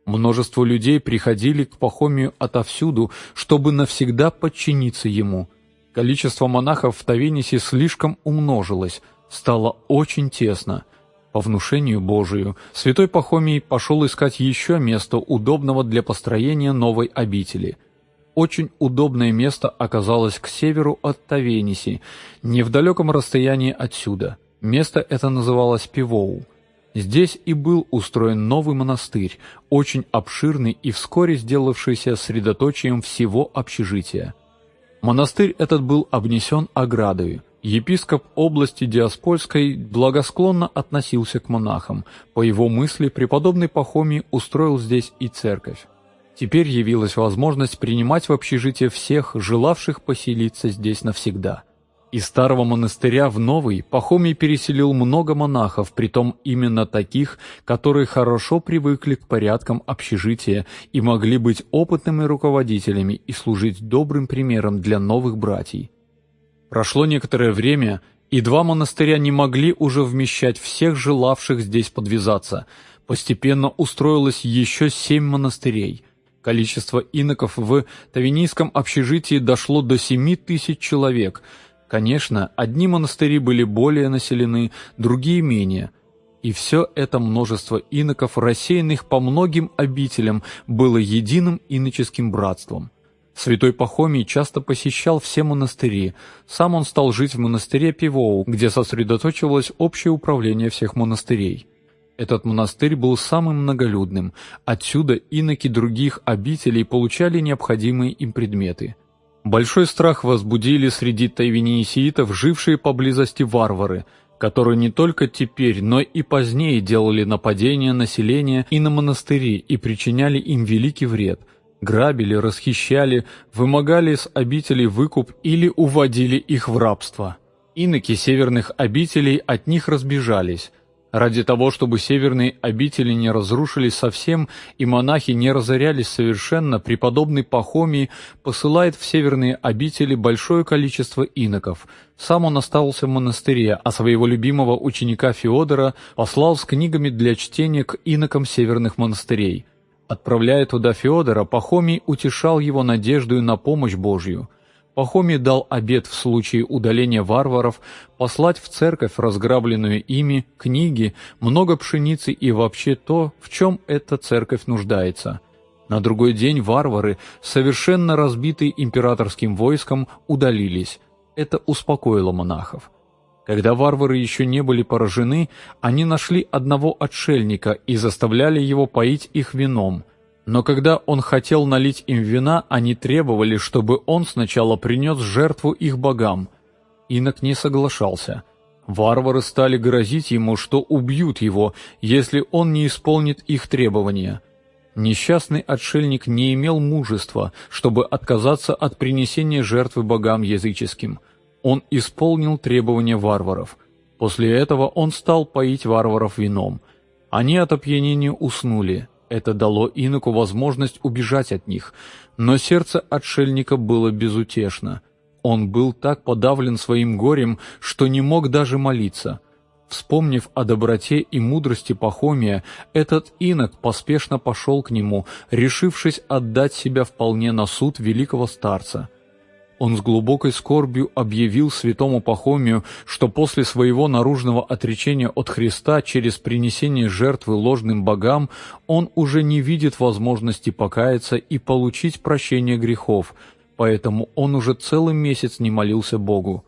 Множество людей приходили к Пахомию отовсюду, чтобы навсегда подчиниться ему – Количество монахов в Тавенисе слишком умножилось, стало очень тесно. По внушению Божию, святой Пахомий пошел искать еще место, удобного для построения новой обители. Очень удобное место оказалось к северу от Тавениси, не в далеком расстоянии отсюда. Место это называлось Пивоу. Здесь и был устроен новый монастырь, очень обширный и вскоре сделавшийся средоточием всего общежития. Монастырь этот был обнесен оградой. Епископ области Диаспольской благосклонно относился к монахам. По его мысли, преподобный Пахомий устроил здесь и церковь. Теперь явилась возможность принимать в общежитие всех, желавших поселиться здесь навсегда. Из старого монастыря в новый Пахомий переселил много монахов, притом именно таких, которые хорошо привыкли к порядкам общежития и могли быть опытными руководителями и служить добрым примером для новых братьев. Прошло некоторое время, и два монастыря не могли уже вмещать всех желавших здесь подвязаться. Постепенно устроилось еще семь монастырей. Количество иноков в Тавинийском общежитии дошло до семи тысяч человек – Конечно, одни монастыри были более населены, другие менее. И все это множество иноков, рассеянных по многим обителям, было единым иноческим братством. Святой Пахомий часто посещал все монастыри. Сам он стал жить в монастыре Пивоу, где сосредоточивалось общее управление всех монастырей. Этот монастырь был самым многолюдным. Отсюда иноки других обителей получали необходимые им предметы – Большой страх возбудили среди тайвинисиитов жившие поблизости варвары, которые не только теперь, но и позднее делали нападения на населения и на монастыри и причиняли им великий вред, грабили, расхищали, вымогали с обителей выкуп или уводили их в рабство. Иноки северных обителей от них разбежались – Ради того, чтобы северные обители не разрушились совсем и монахи не разорялись совершенно, преподобный Пахомий посылает в северные обители большое количество иноков. Сам он остался в монастыре, а своего любимого ученика Феодора послал с книгами для чтения к инокам северных монастырей. Отправляя туда Феодора, Пахомий утешал его надеждою на помощь Божью – Пахомий дал обет в случае удаления варваров послать в церковь разграбленную ими книги, много пшеницы и вообще то, в чем эта церковь нуждается. На другой день варвары, совершенно разбитые императорским войском, удалились. Это успокоило монахов. Когда варвары еще не были поражены, они нашли одного отшельника и заставляли его поить их вином – но когда он хотел налить им вина, они требовали, чтобы он сначала принес жертву их богам. Инок не соглашался. Варвары стали грозить ему, что убьют его, если он не исполнит их требования. Несчастный отшельник не имел мужества, чтобы отказаться от принесения жертвы богам языческим. Он исполнил требования варваров. После этого он стал поить варваров вином. Они от опьянения уснули. Это дало иноку возможность убежать от них, но сердце отшельника было безутешно. Он был так подавлен своим горем, что не мог даже молиться. Вспомнив о доброте и мудрости Пахомия, этот инок поспешно пошел к нему, решившись отдать себя вполне на суд великого старца – он с глубокой скорбью объявил святому Пахомию, что после своего наружного отречения от Христа через принесение жертвы ложным богам он уже не видит возможности покаяться и получить прощение грехов, поэтому он уже целый месяц не молился Богу.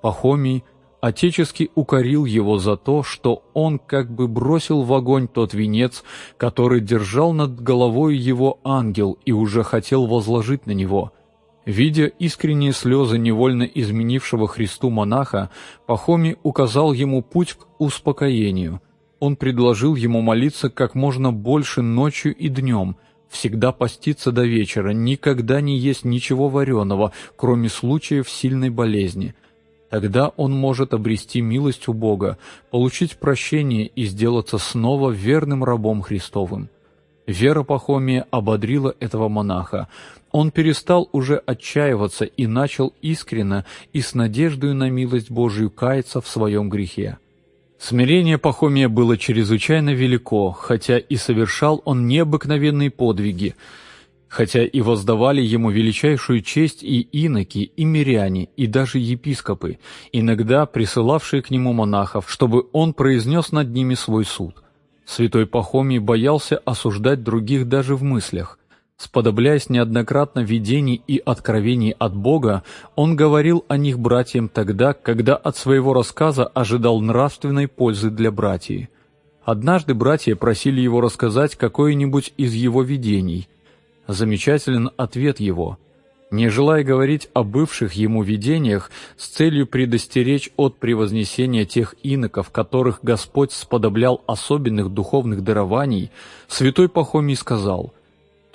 Пахомий отечески укорил его за то, что он как бы бросил в огонь тот венец, который держал над головой его ангел и уже хотел возложить на него – Видя искренние слезы невольно изменившего Христу монаха, Пахоми указал ему путь к успокоению. Он предложил ему молиться как можно больше ночью и днем, всегда поститься до вечера, никогда не есть ничего вареного, кроме случаев сильной болезни. Тогда он может обрести милость у Бога, получить прощение и сделаться снова верным рабом Христовым. Вера Пахомия ободрила этого монаха. Он перестал уже отчаиваться и начал искренно и с надеждой на милость Божию каяться в своем грехе. Смирение Пахомия было чрезвычайно велико, хотя и совершал он необыкновенные подвиги, хотя и воздавали ему величайшую честь и иноки, и миряне, и даже епископы, иногда присылавшие к нему монахов, чтобы он произнес над ними свой суд. Святой Пахомий боялся осуждать других даже в мыслях. Сподобляясь неоднократно видений и откровений от Бога, он говорил о них братьям тогда, когда от своего рассказа ожидал нравственной пользы для братьев. Однажды братья просили его рассказать какое-нибудь из его видений. Замечателен ответ его. Не желая говорить о бывших ему видениях с целью предостеречь от превознесения тех иноков, которых Господь сподоблял особенных духовных дарований, святой Пахомий сказал –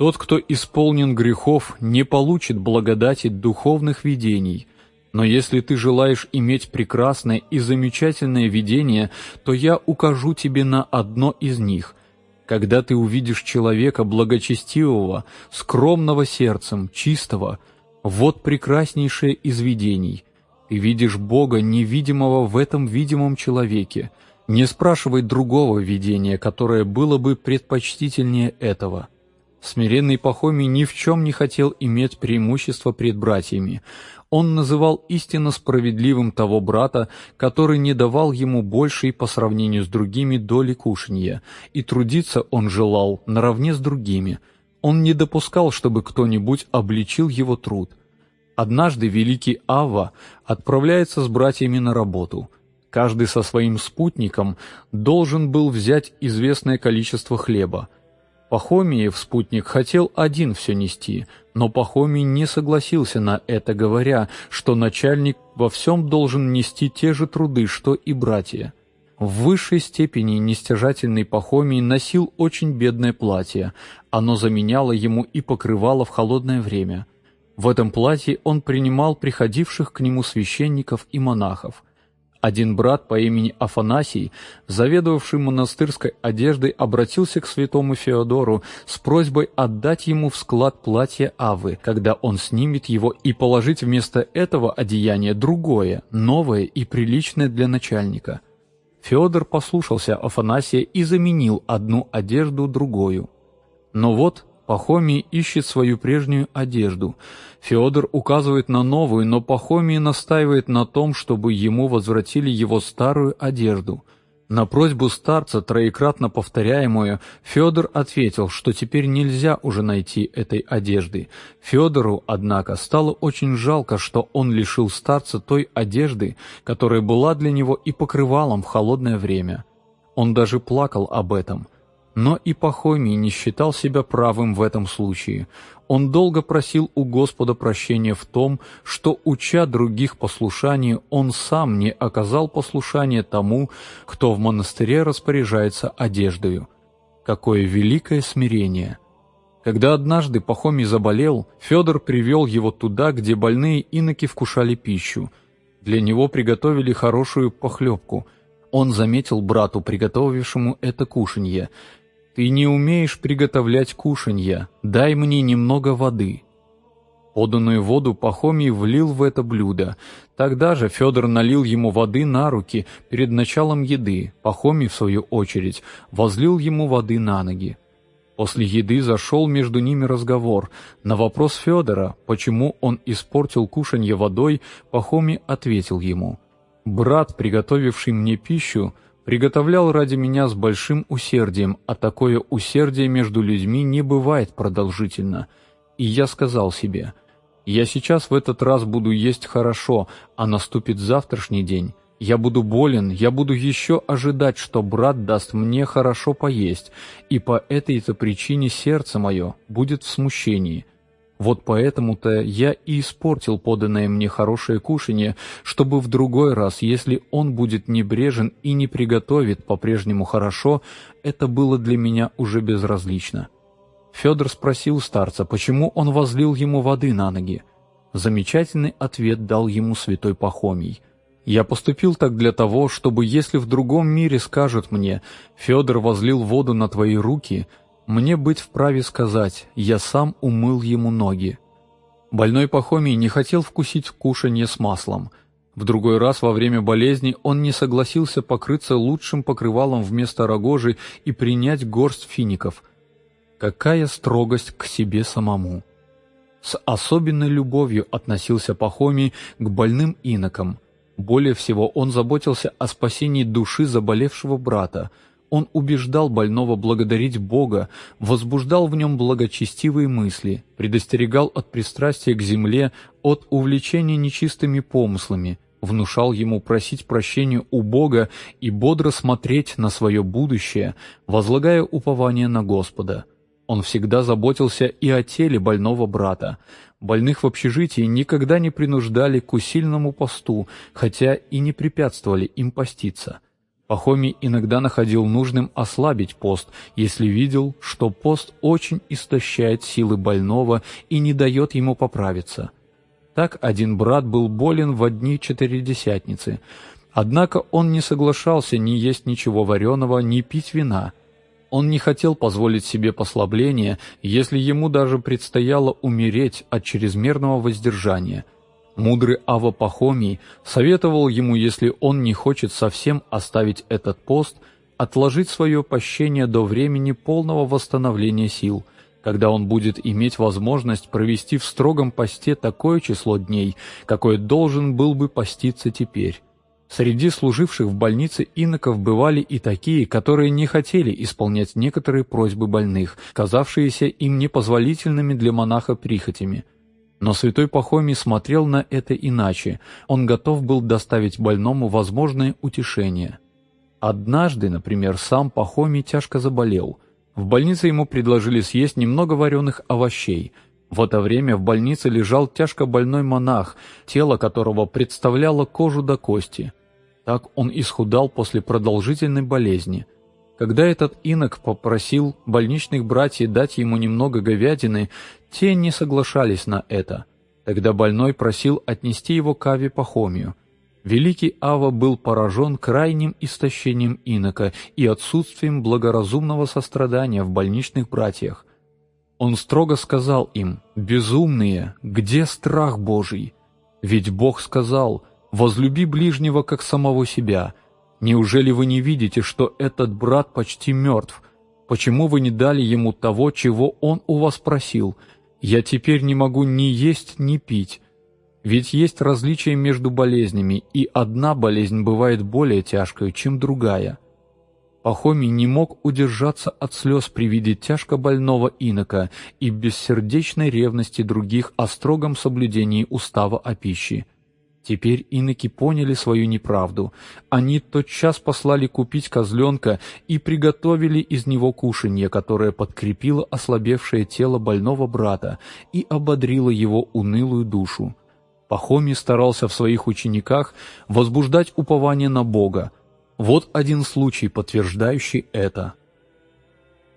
тот, кто исполнен грехов, не получит благодати духовных видений. Но если ты желаешь иметь прекрасное и замечательное видение, то я укажу тебе на одно из них. Когда ты увидишь человека благочестивого, скромного сердцем, чистого, вот прекраснейшее из видений. Ты видишь Бога, невидимого в этом видимом человеке. Не спрашивай другого видения, которое было бы предпочтительнее этого. Смиренный Пахомий ни в чем не хотел иметь преимущество пред братьями. Он называл истинно справедливым того брата, который не давал ему большей по сравнению с другими доли кушанья, и трудиться он желал наравне с другими. Он не допускал, чтобы кто-нибудь обличил его труд. Однажды великий Авва отправляется с братьями на работу. Каждый со своим спутником должен был взять известное количество хлеба – Пахомиев спутник хотел один все нести, но Пахомий не согласился на это, говоря, что начальник во всем должен нести те же труды, что и братья. В высшей степени нестяжательный Пахомий носил очень бедное платье, оно заменяло ему и покрывало в холодное время. В этом платье он принимал приходивших к нему священников и монахов – один брат по имени Афанасий, заведовавший монастырской одеждой, обратился к святому Феодору с просьбой отдать ему в склад платье Авы, когда он снимет его, и положить вместо этого одеяния другое, новое и приличное для начальника. Феодор послушался Афанасия и заменил одну одежду другую. Но вот Пахомий ищет свою прежнюю одежду. Феодор указывает на новую, но Пахомий настаивает на том, чтобы ему возвратили его старую одежду. На просьбу старца, троекратно повторяемую, Федор ответил, что теперь нельзя уже найти этой одежды. Федору, однако, стало очень жалко, что он лишил старца той одежды, которая была для него и покрывалом в холодное время. Он даже плакал об этом. Но и Пахомий не считал себя правым в этом случае. Он долго просил у Господа прощения в том, что, уча других послушанию, он сам не оказал послушания тому, кто в монастыре распоряжается одеждою. Какое великое смирение! Когда однажды Пахомий заболел, Федор привел его туда, где больные иноки вкушали пищу. Для него приготовили хорошую похлебку. Он заметил брату, приготовившему это кушанье, «Ты не умеешь приготовлять кушанья, дай мне немного воды». Поданную воду Пахомий влил в это блюдо. Тогда же Федор налил ему воды на руки перед началом еды. Пахомий, в свою очередь, возлил ему воды на ноги. После еды зашел между ними разговор. На вопрос Федора, почему он испортил кушанье водой, Пахомий ответил ему. «Брат, приготовивший мне пищу, приготовлял ради меня с большим усердием, а такое усердие между людьми не бывает продолжительно. И я сказал себе, я сейчас в этот раз буду есть хорошо, а наступит завтрашний день. Я буду болен, я буду еще ожидать, что брат даст мне хорошо поесть, и по этой-то причине сердце мое будет в смущении. Вот поэтому-то я и испортил поданное мне хорошее кушанье, чтобы в другой раз, если он будет небрежен и не приготовит по-прежнему хорошо, это было для меня уже безразлично. Федор спросил старца, почему он возлил ему воды на ноги. Замечательный ответ дал ему святой Пахомий. «Я поступил так для того, чтобы, если в другом мире скажут мне, Федор возлил воду на твои руки, мне быть вправе сказать, я сам умыл ему ноги». Больной Пахомий не хотел вкусить кушанье с маслом. В другой раз во время болезни он не согласился покрыться лучшим покрывалом вместо рогожи и принять горсть фиников. Какая строгость к себе самому! С особенной любовью относился Пахомий к больным инокам. Более всего он заботился о спасении души заболевшего брата. Он убеждал больного благодарить Бога, возбуждал в нем благочестивые мысли, предостерегал от пристрастия к земле, от увлечения нечистыми помыслами, внушал ему просить прощения у Бога и бодро смотреть на свое будущее, возлагая упование на Господа. Он всегда заботился и о теле больного брата. Больных в общежитии никогда не принуждали к усильному посту, хотя и не препятствовали им поститься. Пахомий иногда находил нужным ослабить пост, если видел, что пост очень истощает силы больного и не дает ему поправиться. Так один брат был болен в одни четыредесятницы, однако он не соглашался ни есть ничего вареного, ни пить вина – он не хотел позволить себе послабления, если ему даже предстояло умереть от чрезмерного воздержания. Мудрый Ава Пахомий советовал ему, если он не хочет совсем оставить этот пост, отложить свое пощение до времени полного восстановления сил, когда он будет иметь возможность провести в строгом посте такое число дней, какое должен был бы поститься теперь. Среди служивших в больнице иноков бывали и такие, которые не хотели исполнять некоторые просьбы больных, казавшиеся им непозволительными для монаха прихотями. Но святой Пахомий смотрел на это иначе, он готов был доставить больному возможное утешение. Однажды, например, сам Пахомий тяжко заболел. В больнице ему предложили съесть немного вареных овощей – в это время в больнице лежал тяжко больной монах, тело которого представляло кожу до кости. Так он исхудал после продолжительной болезни. Когда этот инок попросил больничных братьев дать ему немного говядины, те не соглашались на это. Тогда больной просил отнести его к Аве Пахомию. Великий Ава был поражен крайним истощением инока и отсутствием благоразумного сострадания в больничных братьях. Он строго сказал им, «Безумные, где страх Божий? Ведь Бог сказал, возлюби ближнего, как самого себя. Неужели вы не видите, что этот брат почти мертв? Почему вы не дали ему того, чего он у вас просил? Я теперь не могу ни есть, ни пить. Ведь есть различия между болезнями, и одна болезнь бывает более тяжкой, чем другая. Пахомий не мог удержаться от слез при виде тяжко больного инока и бессердечной ревности других о строгом соблюдении устава о пище. Теперь иноки поняли свою неправду. Они тотчас послали купить козленка и приготовили из него кушанье, которое подкрепило ослабевшее тело больного брата и ободрило его унылую душу. Пахомий старался в своих учениках возбуждать упование на Бога. Вот один случай, подтверждающий это.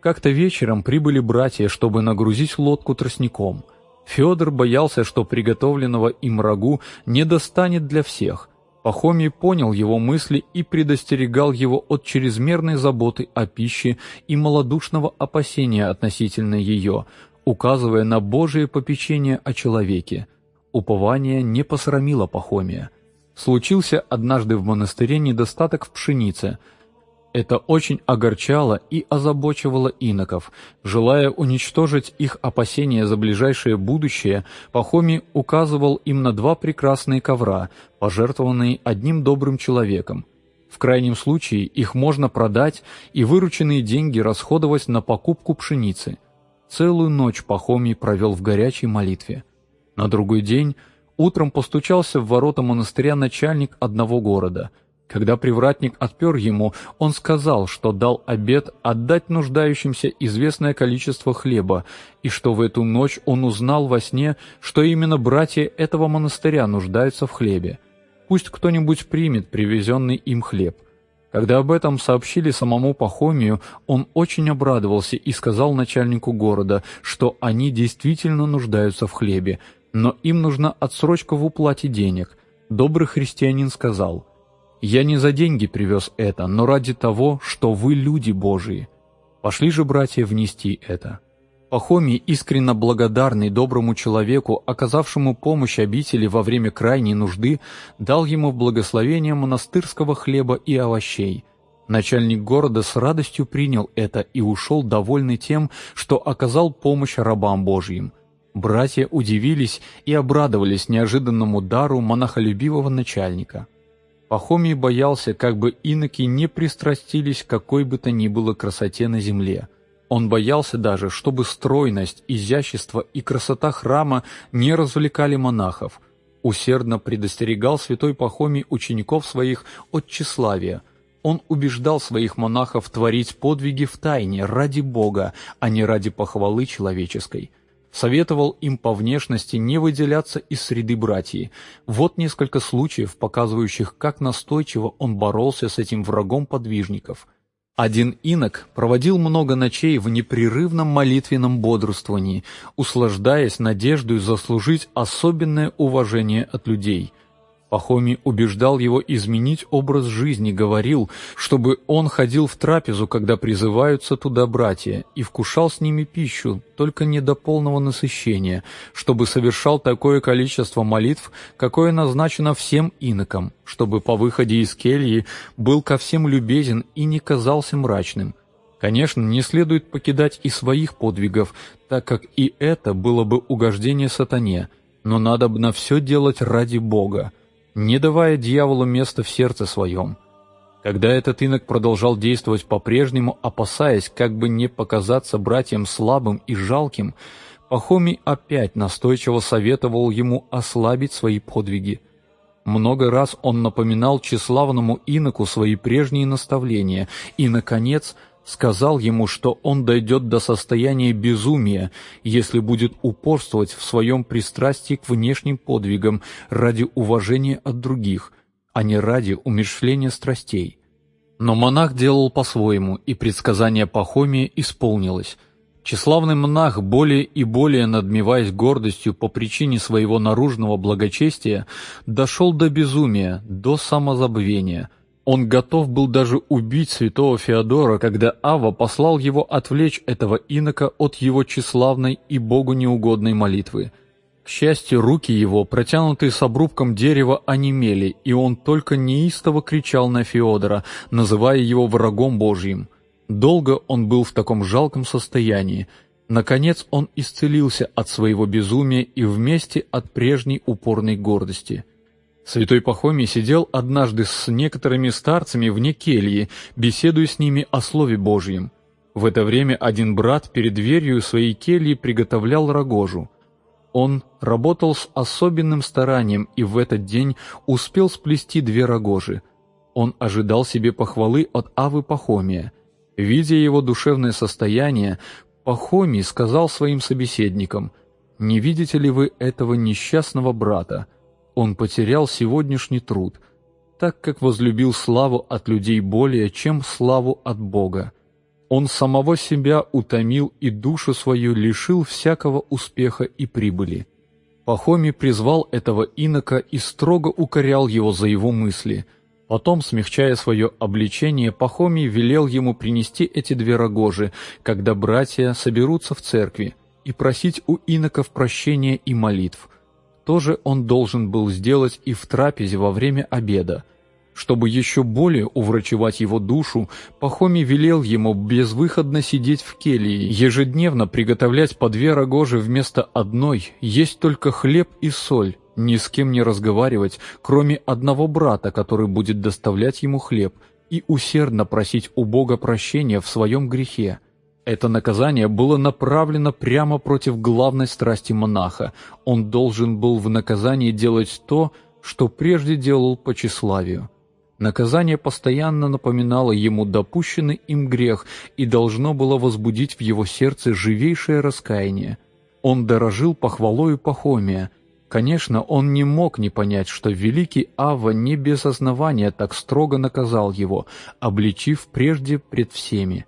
Как-то вечером прибыли братья, чтобы нагрузить лодку тростником – Федор боялся, что приготовленного им рагу не достанет для всех. Пахомий понял его мысли и предостерегал его от чрезмерной заботы о пище и малодушного опасения относительно ее, указывая на Божие попечение о человеке. Упование не посрамило Пахомия. Случился однажды в монастыре недостаток в пшенице – это очень огорчало и озабочивало иноков. Желая уничтожить их опасения за ближайшее будущее, Пахоми указывал им на два прекрасные ковра, пожертвованные одним добрым человеком. В крайнем случае их можно продать и вырученные деньги расходовать на покупку пшеницы. Целую ночь Пахомий провел в горячей молитве. На другой день утром постучался в ворота монастыря начальник одного города – когда привратник отпер ему, он сказал, что дал обет отдать нуждающимся известное количество хлеба, и что в эту ночь он узнал во сне, что именно братья этого монастыря нуждаются в хлебе. Пусть кто-нибудь примет привезенный им хлеб. Когда об этом сообщили самому Пахомию, он очень обрадовался и сказал начальнику города, что они действительно нуждаются в хлебе, но им нужна отсрочка в уплате денег. Добрый христианин сказал, «Я не за деньги привез это, но ради того, что вы люди Божии. Пошли же, братья, внести это». Пахомий, искренне благодарный доброму человеку, оказавшему помощь обители во время крайней нужды, дал ему благословение монастырского хлеба и овощей. Начальник города с радостью принял это и ушел довольный тем, что оказал помощь рабам Божьим. Братья удивились и обрадовались неожиданному дару монахолюбивого начальника. Пахомий боялся, как бы иноки не пристрастились к какой бы то ни было красоте на земле – он боялся даже, чтобы стройность, изящество и красота храма не развлекали монахов. Усердно предостерегал святой Пахомий учеников своих от тщеславия. Он убеждал своих монахов творить подвиги в тайне, ради Бога, а не ради похвалы человеческой. Советовал им по внешности не выделяться из среды братьев. Вот несколько случаев, показывающих, как настойчиво он боролся с этим врагом подвижников – один инок проводил много ночей в непрерывном молитвенном бодрствовании, услаждаясь надеждой заслужить особенное уважение от людей – Пахомий убеждал его изменить образ жизни, говорил, чтобы он ходил в трапезу, когда призываются туда братья, и вкушал с ними пищу, только не до полного насыщения, чтобы совершал такое количество молитв, какое назначено всем инокам, чтобы по выходе из кельи был ко всем любезен и не казался мрачным. Конечно, не следует покидать и своих подвигов, так как и это было бы угождение сатане, но надо бы на все делать ради Бога не давая дьяволу места в сердце своем. Когда этот инок продолжал действовать по-прежнему, опасаясь как бы не показаться братьям слабым и жалким, Пахомий опять настойчиво советовал ему ослабить свои подвиги. Много раз он напоминал тщеславному иноку свои прежние наставления и, наконец, сказал ему, что он дойдет до состояния безумия, если будет упорствовать в своем пристрастии к внешним подвигам ради уважения от других, а не ради умершления страстей. Но монах делал по-своему, и предсказание Пахомия исполнилось. Тщеславный монах, более и более надмеваясь гордостью по причине своего наружного благочестия, дошел до безумия, до самозабвения – он готов был даже убить святого Феодора, когда Ава послал его отвлечь этого инока от его тщеславной и Богу неугодной молитвы. К счастью, руки его, протянутые с обрубком дерева, онемели, и он только неистово кричал на Феодора, называя его врагом Божьим. Долго он был в таком жалком состоянии. Наконец он исцелился от своего безумия и вместе от прежней упорной гордости – Святой Пахомий сидел однажды с некоторыми старцами вне кельи, беседуя с ними о Слове Божьем. В это время один брат перед дверью своей кельи приготовлял рогожу. Он работал с особенным старанием и в этот день успел сплести две рогожи. Он ожидал себе похвалы от Авы Пахомия. Видя его душевное состояние, Пахомий сказал своим собеседникам, «Не видите ли вы этого несчастного брата? Он потерял сегодняшний труд, так как возлюбил славу от людей более, чем славу от Бога. Он самого себя утомил и душу свою лишил всякого успеха и прибыли. Пахоми призвал этого инока и строго укорял его за его мысли. Потом, смягчая свое обличение, Пахоми велел ему принести эти две рогожи, когда братья соберутся в церкви, и просить у иноков прощения и молитв – тоже он должен был сделать и в трапезе во время обеда. Чтобы еще более уврачевать его душу, Пахоми велел ему безвыходно сидеть в келье, ежедневно приготовлять по две рогожи вместо одной, есть только хлеб и соль, ни с кем не разговаривать, кроме одного брата, который будет доставлять ему хлеб, и усердно просить у Бога прощения в своем грехе. Это наказание было направлено прямо против главной страсти монаха. Он должен был в наказании делать то, что прежде делал по тщеславию. Наказание постоянно напоминало ему допущенный им грех и должно было возбудить в его сердце живейшее раскаяние. Он дорожил похвалою Пахомия, Конечно, он не мог не понять, что великий Ава не без основания так строго наказал его, обличив прежде пред всеми.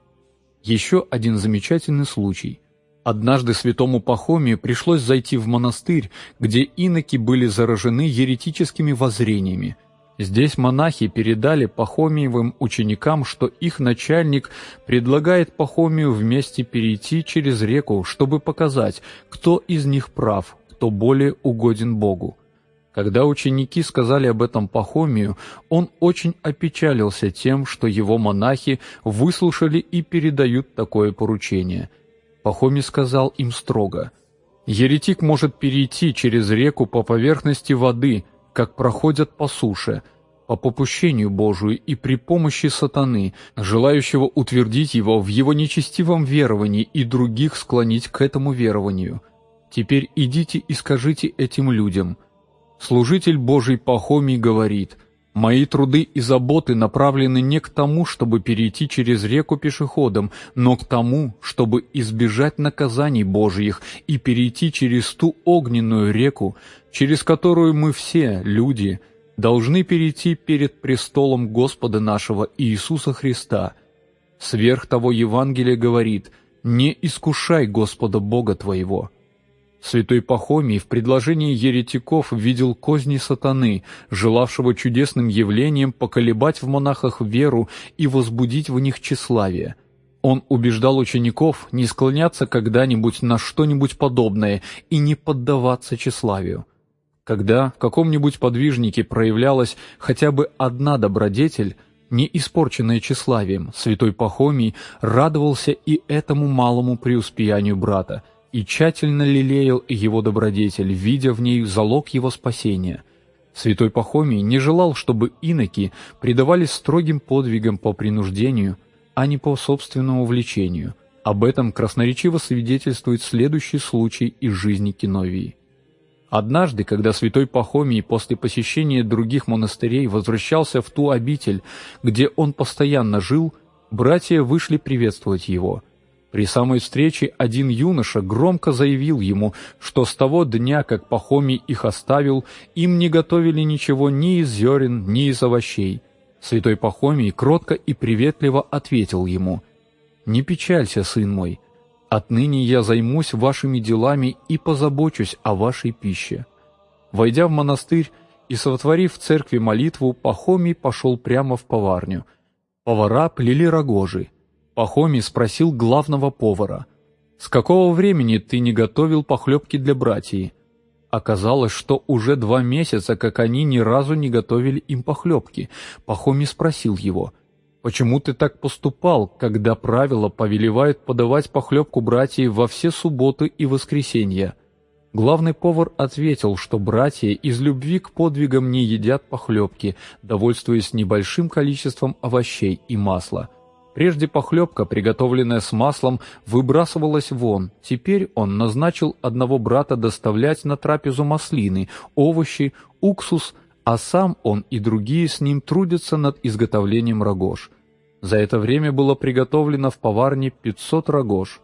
Еще один замечательный случай. Однажды святому Пахомию пришлось зайти в монастырь, где иноки были заражены еретическими воззрениями. Здесь монахи передали Пахомиевым ученикам, что их начальник предлагает Пахомию вместе перейти через реку, чтобы показать, кто из них прав, кто более угоден Богу. Когда ученики сказали об этом Пахомию, он очень опечалился тем, что его монахи выслушали и передают такое поручение. Пахомий сказал им строго, «Еретик может перейти через реку по поверхности воды, как проходят по суше, по попущению Божию и при помощи сатаны, желающего утвердить его в его нечестивом веровании и других склонить к этому верованию». Теперь идите и скажите этим людям. Служитель Божий Пахомий говорит, «Мои труды и заботы направлены не к тому, чтобы перейти через реку пешеходом, но к тому, чтобы избежать наказаний Божьих и перейти через ту огненную реку, через которую мы все, люди, должны перейти перед престолом Господа нашего Иисуса Христа. Сверх того Евангелие говорит, «Не искушай Господа Бога твоего». Святой Пахомий в предложении еретиков видел козни сатаны, желавшего чудесным явлением поколебать в монахах веру и возбудить в них тщеславие. Он убеждал учеников не склоняться когда-нибудь на что-нибудь подобное и не поддаваться тщеславию. Когда в каком-нибудь подвижнике проявлялась хотя бы одна добродетель, не испорченная тщеславием, святой Пахомий радовался и этому малому преуспеянию брата – и тщательно лелеял его добродетель, видя в ней залог его спасения. Святой Пахомий не желал, чтобы иноки предавались строгим подвигам по принуждению, а не по собственному влечению. Об этом красноречиво свидетельствует следующий случай из жизни Киновии. Однажды, когда святой Пахомий после посещения других монастырей возвращался в ту обитель, где он постоянно жил, братья вышли приветствовать его – при самой встрече один юноша громко заявил ему, что с того дня, как Пахомий их оставил, им не готовили ничего ни из зерен, ни из овощей. Святой Пахомий кротко и приветливо ответил ему, «Не печалься, сын мой, отныне я займусь вашими делами и позабочусь о вашей пище». Войдя в монастырь и сотворив в церкви молитву, Пахомий пошел прямо в поварню. Повара плели рогожи, Пахомий спросил главного повара, «С какого времени ты не готовил похлебки для братьев?» Оказалось, что уже два месяца, как они ни разу не готовили им похлебки. Пахомий спросил его, «Почему ты так поступал, когда правила повелевают подавать похлебку братьев во все субботы и воскресенья?» Главный повар ответил, что братья из любви к подвигам не едят похлебки, довольствуясь небольшим количеством овощей и масла – Прежде похлебка, приготовленная с маслом, выбрасывалась вон. Теперь он назначил одного брата доставлять на трапезу маслины, овощи, уксус, а сам он и другие с ним трудятся над изготовлением рогож. За это время было приготовлено в поварне 500 рогож.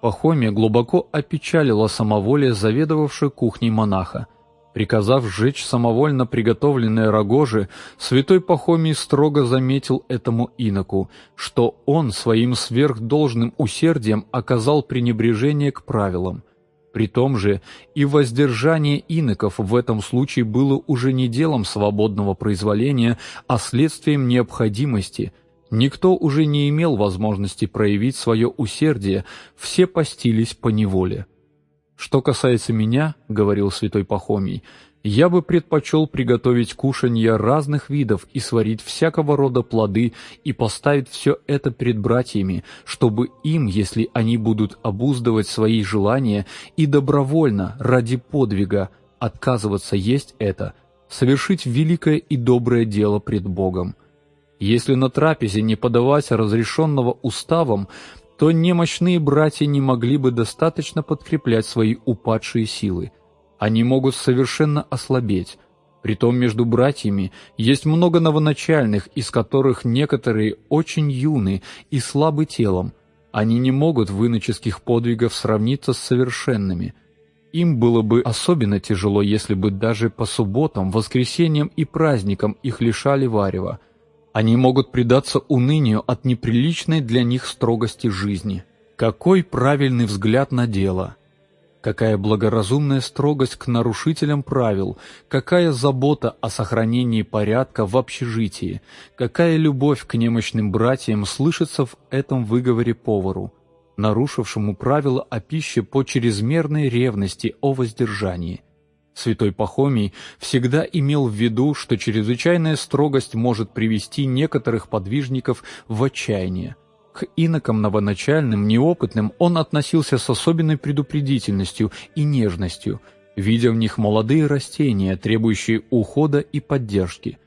Пахомия глубоко опечалила самоволие заведовавшей кухней монаха. Приказав сжечь самовольно приготовленные рогожи, святой Пахомий строго заметил этому иноку, что он своим сверхдолжным усердием оказал пренебрежение к правилам. При том же и воздержание иноков в этом случае было уже не делом свободного произволения, а следствием необходимости. Никто уже не имел возможности проявить свое усердие, все постились по неволе. «Что касается меня, — говорил святой Пахомий, — я бы предпочел приготовить кушанья разных видов и сварить всякого рода плоды и поставить все это перед братьями, чтобы им, если они будут обуздывать свои желания и добровольно, ради подвига, отказываться есть это, совершить великое и доброе дело пред Богом. Если на трапезе не подавать разрешенного уставом, то немощные братья не могли бы достаточно подкреплять свои упадшие силы. Они могут совершенно ослабеть. Притом между братьями есть много новоначальных, из которых некоторые очень юны и слабы телом. Они не могут в иноческих подвигах сравниться с совершенными. им было бы особенно тяжело, если бы даже по субботам, воскресеньям и праздникам их лишали варева. Они могут предаться унынию от неприличной для них строгости жизни. Какой правильный взгляд на дело! Какая благоразумная строгость к нарушителям правил, какая забота о сохранении порядка в общежитии, какая любовь к немощным братьям слышится в этом выговоре повару – нарушившему правила о пище по чрезмерной ревности о воздержании. Святой Пахомий всегда имел в виду, что чрезвычайная строгость может привести некоторых подвижников в отчаяние. К инокам новоначальным, неопытным он относился с особенной предупредительностью и нежностью, видя в них молодые растения, требующие ухода и поддержки.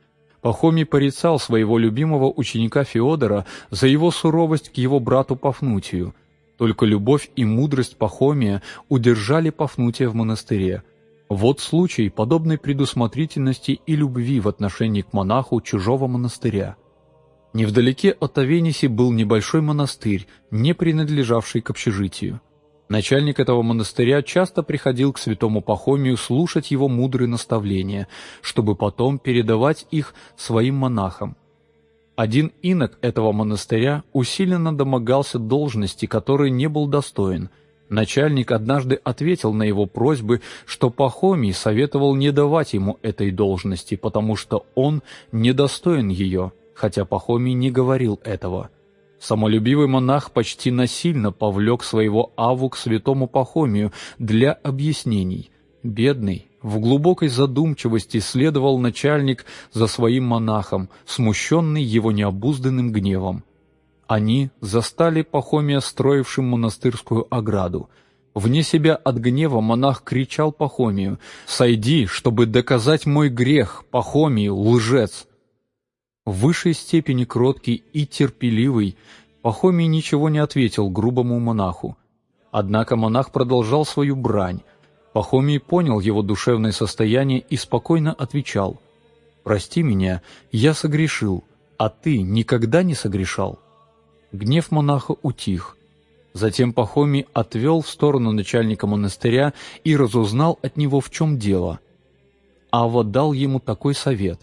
Пахомий порицал своего любимого ученика Феодора за его суровость к его брату Пафнутию – только любовь и мудрость Пахомия удержали Пафнутия в монастыре. Вот случай подобной предусмотрительности и любви в отношении к монаху чужого монастыря. Невдалеке от Авениси был небольшой монастырь, не принадлежавший к общежитию. Начальник этого монастыря часто приходил к святому Пахомию слушать его мудрые наставления, чтобы потом передавать их своим монахам. Один инок этого монастыря усиленно домогался должности, которой не был достоин. Начальник однажды ответил на его просьбы, что Пахомий советовал не давать ему этой должности, потому что он недостоин ее, хотя Пахомий не говорил этого. Самолюбивый монах почти насильно повлек своего аву к святому Пахомию для объяснений. Бедный, в глубокой задумчивости следовал начальник за своим монахом, смущенный его необузданным гневом. Они застали Пахомия строившим монастырскую ограду. Вне себя от гнева монах кричал Пахомию «Сойди, чтобы доказать мой грех, Пахомий, лжец!» В высшей степени кроткий и терпеливый, Пахомий ничего не ответил грубому монаху. Однако монах продолжал свою брань, Пахомий понял его душевное состояние и спокойно отвечал «Прости меня, я согрешил, а ты никогда не согрешал». Гнев монаха утих. Затем Пахомий отвел в сторону начальника монастыря и разузнал от него, в чем дело. Ава дал ему такой совет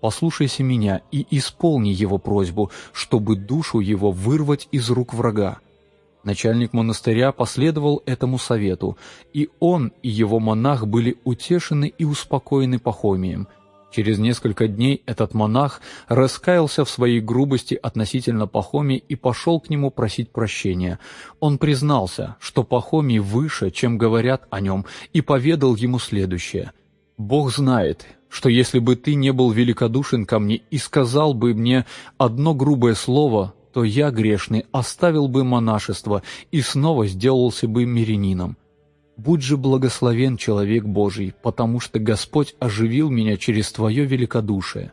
«Послушайся меня и исполни его просьбу, чтобы душу его вырвать из рук врага». Начальник монастыря последовал этому совету, и он и его монах были утешены и успокоены Пахомием. Через несколько дней этот монах раскаялся в своей грубости относительно Пахомия и пошел к нему просить прощения. Он признался, что Пахомий выше, чем говорят о нем, и поведал ему следующее. «Бог знает, что если бы ты не был великодушен ко мне и сказал бы мне одно грубое слово, то я, грешный, оставил бы монашество и снова сделался бы мирянином. Будь же благословен, человек Божий, потому что Господь оживил меня через Твое великодушие».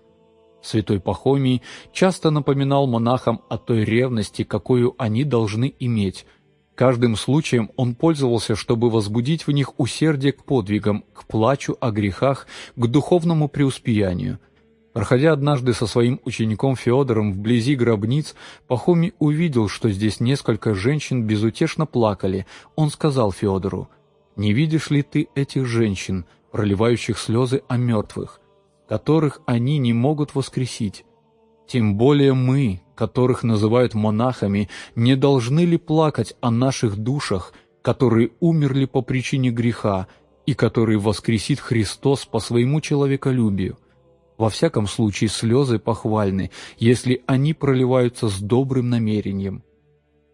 Святой Пахомий часто напоминал монахам о той ревности, какую они должны иметь. Каждым случаем он пользовался, чтобы возбудить в них усердие к подвигам, к плачу о грехах, к духовному преуспеянию – Проходя однажды со своим учеником Феодором вблизи гробниц, Пахомий увидел, что здесь несколько женщин безутешно плакали. Он сказал Феодору, «Не видишь ли ты этих женщин, проливающих слезы о мертвых, которых они не могут воскресить? Тем более мы, которых называют монахами, не должны ли плакать о наших душах, которые умерли по причине греха и которые воскресит Христос по своему человеколюбию?» Во всяком случае, слезы похвальны, если они проливаются с добрым намерением.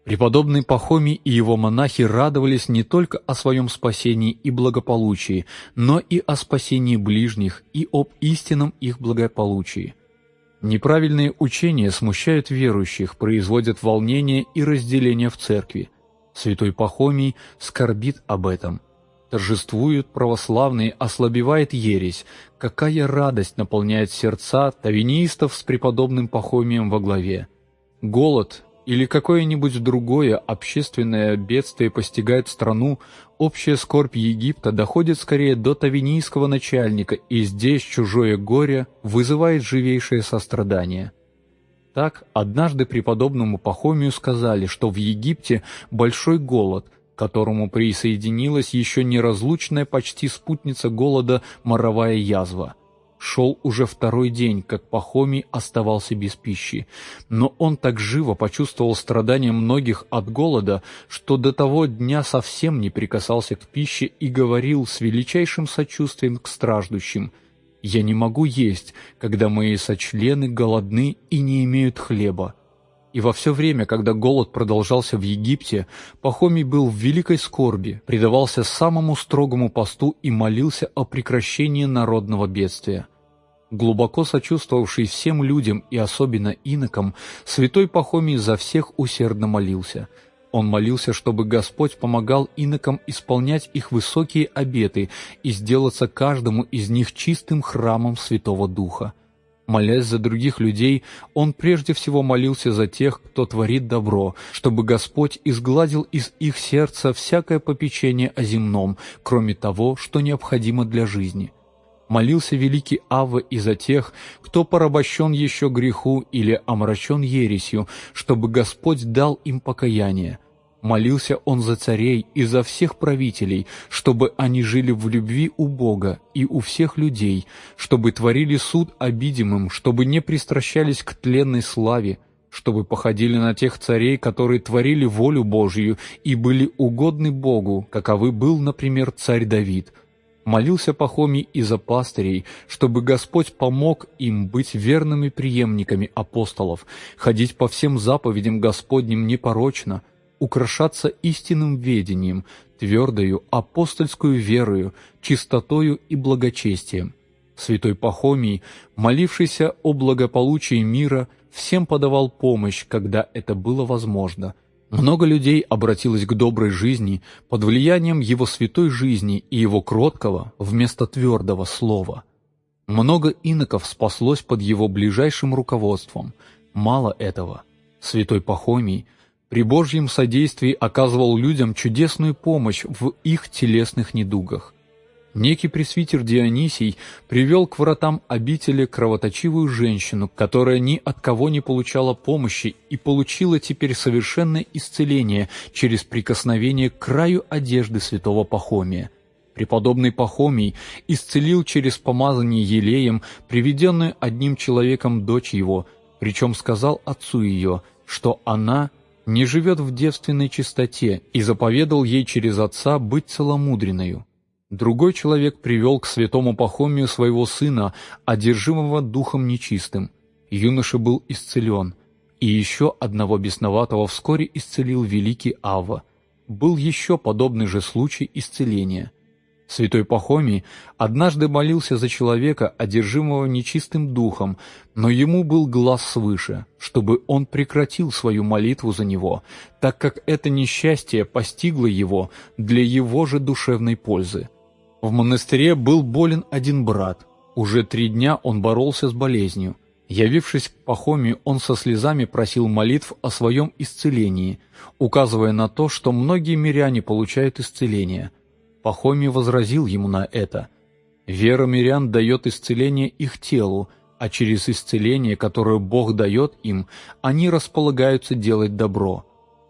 Преподобный Пахомий и его монахи радовались не только о своем спасении и благополучии, но и о спасении ближних и об истинном их благополучии. Неправильные учения смущают верующих, производят волнение и разделение в церкви. Святой Пахомий скорбит об этом – торжествуют православные, ослабевает ересь. Какая радость наполняет сердца тавинистов с преподобным Пахомием во главе. Голод или какое-нибудь другое общественное бедствие постигает страну, общая скорбь Египта доходит скорее до тавинийского начальника, и здесь чужое горе вызывает живейшее сострадание. Так, однажды преподобному Пахомию сказали, что в Египте большой голод – к которому присоединилась еще неразлучная почти спутница голода моровая язва. Шел уже второй день, как Пахомий оставался без пищи, но он так живо почувствовал страдания многих от голода, что до того дня совсем не прикасался к пище и говорил с величайшим сочувствием к страждущим «Я не могу есть, когда мои сочлены голодны и не имеют хлеба». И во все время, когда голод продолжался в Египте, Пахомий был в великой скорби, предавался самому строгому посту и молился о прекращении народного бедствия. Глубоко сочувствовавший всем людям и особенно инокам, святой Пахомий за всех усердно молился. Он молился, чтобы Господь помогал инокам исполнять их высокие обеты и сделаться каждому из них чистым храмом Святого Духа. Молясь за других людей, он прежде всего молился за тех, кто творит добро, чтобы Господь изгладил из их сердца всякое попечение о земном, кроме того, что необходимо для жизни. Молился великий Авва и за тех, кто порабощен еще греху или омрачен ересью, чтобы Господь дал им покаяние. Молился он за царей и за всех правителей, чтобы они жили в любви у Бога и у всех людей, чтобы творили суд обидимым, чтобы не пристращались к тленной славе, чтобы походили на тех царей, которые творили волю Божью и были угодны Богу, каковы был, например, царь Давид. Молился Пахомий и за пастырей, чтобы Господь помог им быть верными преемниками апостолов, ходить по всем заповедям Господним непорочно – украшаться истинным ведением, твердою апостольскую верою, чистотою и благочестием. Святой Пахомий, молившийся о благополучии мира, всем подавал помощь, когда это было возможно. Много людей обратилось к доброй жизни под влиянием его святой жизни и его кроткого вместо твердого слова. Много иноков спаслось под его ближайшим руководством. Мало этого. Святой Пахомий – при Божьем содействии оказывал людям чудесную помощь в их телесных недугах. Некий пресвитер Дионисий привел к вратам обители кровоточивую женщину, которая ни от кого не получала помощи и получила теперь совершенное исцеление через прикосновение к краю одежды святого Пахомия. Преподобный Пахомий исцелил через помазание елеем приведенную одним человеком дочь его, причем сказал отцу ее, что она – не живет в девственной чистоте и заповедал ей через отца быть целомудренною. Другой человек привел к святому Пахомию своего сына, одержимого духом нечистым. Юноша был исцелен, и еще одного бесноватого вскоре исцелил великий Ава. Был еще подобный же случай исцеления – Святой Пахомий однажды молился за человека, одержимого нечистым духом, но ему был глаз свыше, чтобы он прекратил свою молитву за него, так как это несчастье постигло его для его же душевной пользы. В монастыре был болен один брат. Уже три дня он боролся с болезнью. Явившись к Пахомию, он со слезами просил молитв о своем исцелении, указывая на то, что многие миряне получают исцеление – Пахомий возразил ему на это. Вера мирян дает исцеление их телу, а через исцеление, которое Бог дает им, они располагаются делать добро.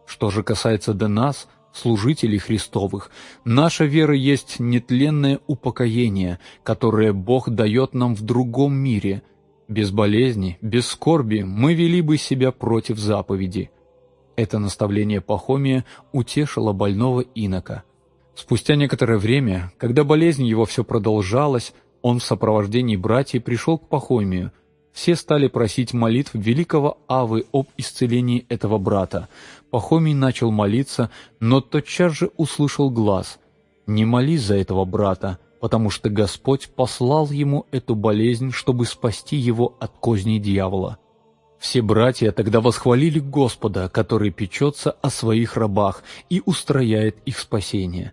Что же касается до нас, служителей Христовых, наша вера есть нетленное упокоение, которое Бог дает нам в другом мире. Без болезни, без скорби мы вели бы себя против заповеди. Это наставление Пахомия утешило больного инока – Спустя некоторое время, когда болезнь его все продолжалась, он в сопровождении братьев пришел к Пахомию. Все стали просить молитв великого Авы об исцелении этого брата. Пахомий начал молиться, но тотчас же услышал глаз. «Не молись за этого брата, потому что Господь послал ему эту болезнь, чтобы спасти его от козней дьявола». Все братья тогда восхвалили Господа, который печется о своих рабах и устрояет их спасение.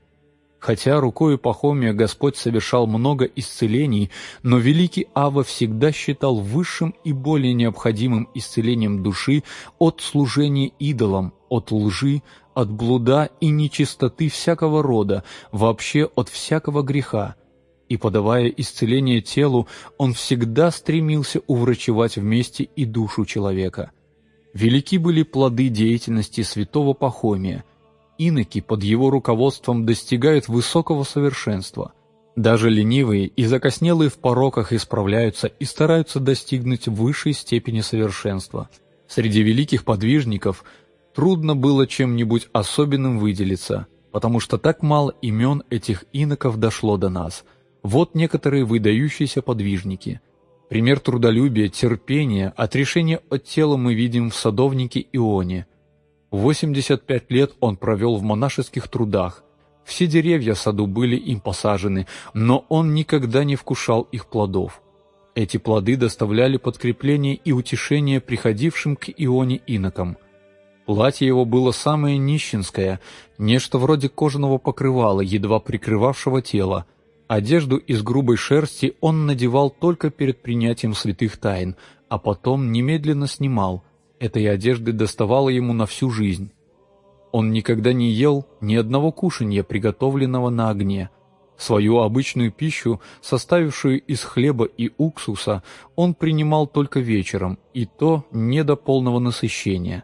Хотя рукою Пахомия Господь совершал много исцелений, но великий Ава всегда считал высшим и более необходимым исцелением души от служения идолам, от лжи, от блуда и нечистоты всякого рода, вообще от всякого греха. И подавая исцеление телу, он всегда стремился уврачевать вместе и душу человека. Велики были плоды деятельности святого Пахомия – иноки под его руководством достигают высокого совершенства. Даже ленивые и закоснелые в пороках исправляются и стараются достигнуть высшей степени совершенства. Среди великих подвижников трудно было чем-нибудь особенным выделиться, потому что так мало имен этих иноков дошло до нас. Вот некоторые выдающиеся подвижники – Пример трудолюбия, терпения, отрешения от тела мы видим в садовнике Ионе. 85 лет он провел в монашеских трудах. Все деревья в саду были им посажены, но он никогда не вкушал их плодов. Эти плоды доставляли подкрепление и утешение приходившим к Ионе инокам. Платье его было самое нищенское, нечто вроде кожаного покрывала, едва прикрывавшего тело – Одежду из грубой шерсти он надевал только перед принятием святых тайн, а потом немедленно снимал. Этой одежды доставало ему на всю жизнь. Он никогда не ел ни одного кушанья, приготовленного на огне. Свою обычную пищу, составившую из хлеба и уксуса, он принимал только вечером, и то не до полного насыщения.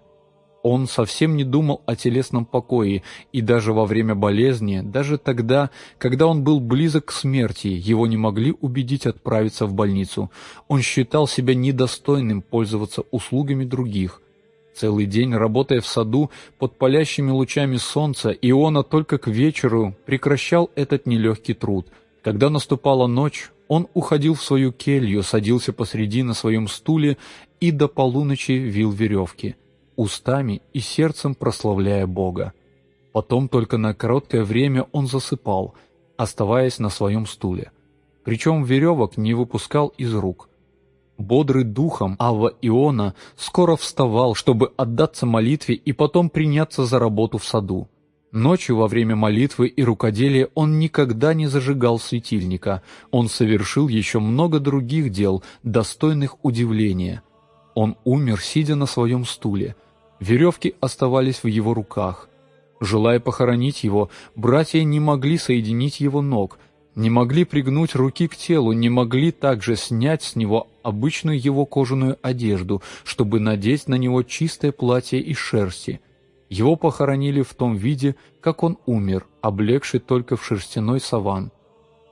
Он совсем не думал о телесном покое, и даже во время болезни, даже тогда, когда он был близок к смерти, его не могли убедить отправиться в больницу. Он считал себя недостойным пользоваться услугами других. Целый день, работая в саду под палящими лучами солнца, Иона только к вечеру прекращал этот нелегкий труд. Когда наступала ночь, он уходил в свою келью, садился посреди на своем стуле и до полуночи вил веревки устами и сердцем прославляя Бога. Потом только на короткое время он засыпал, оставаясь на своем стуле. Причем веревок не выпускал из рук. Бодрый духом Авва Иона скоро вставал, чтобы отдаться молитве и потом приняться за работу в саду. Ночью во время молитвы и рукоделия он никогда не зажигал светильника. Он совершил еще много других дел, достойных удивления. Он умер, сидя на своем стуле – Веревки оставались в его руках. Желая похоронить его, братья не могли соединить его ног, не могли пригнуть руки к телу, не могли также снять с него обычную его кожаную одежду, чтобы надеть на него чистое платье из шерсти. Его похоронили в том виде, как он умер, облегший только в шерстяной саван.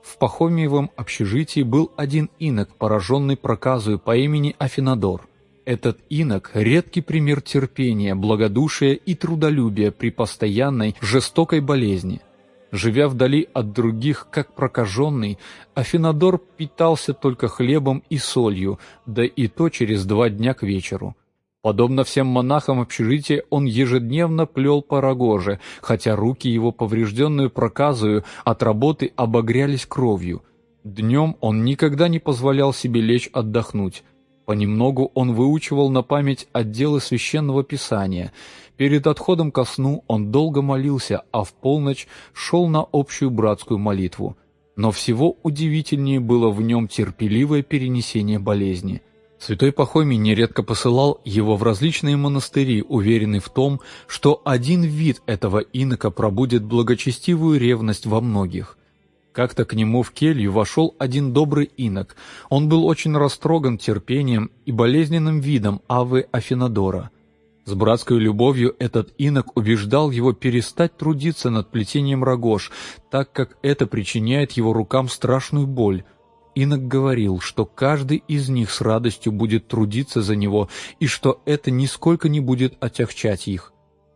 В Пахомиевом общежитии был один инок, пораженный проказою по имени Афинадор – этот инок – редкий пример терпения, благодушия и трудолюбия при постоянной жестокой болезни. Живя вдали от других, как прокаженный, Афинадор питался только хлебом и солью, да и то через два дня к вечеру. Подобно всем монахам общежития, он ежедневно плел по рогоже, хотя руки его, поврежденную проказою, от работы обогрялись кровью. Днем он никогда не позволял себе лечь отдохнуть. Понемногу он выучивал на память отделы священного писания. Перед отходом ко сну он долго молился, а в полночь шел на общую братскую молитву. Но всего удивительнее было в нем терпеливое перенесение болезни. Святой Пахомий нередко посылал его в различные монастыри, уверенный в том, что один вид этого инока пробудет благочестивую ревность во многих – как-то к нему в келью вошел один добрый инок. Он был очень растроган терпением и болезненным видом Авы Афинадора. С братской любовью этот инок убеждал его перестать трудиться над плетением рогож, так как это причиняет его рукам страшную боль. Инок говорил, что каждый из них с радостью будет трудиться за него, и что это нисколько не будет отягчать их.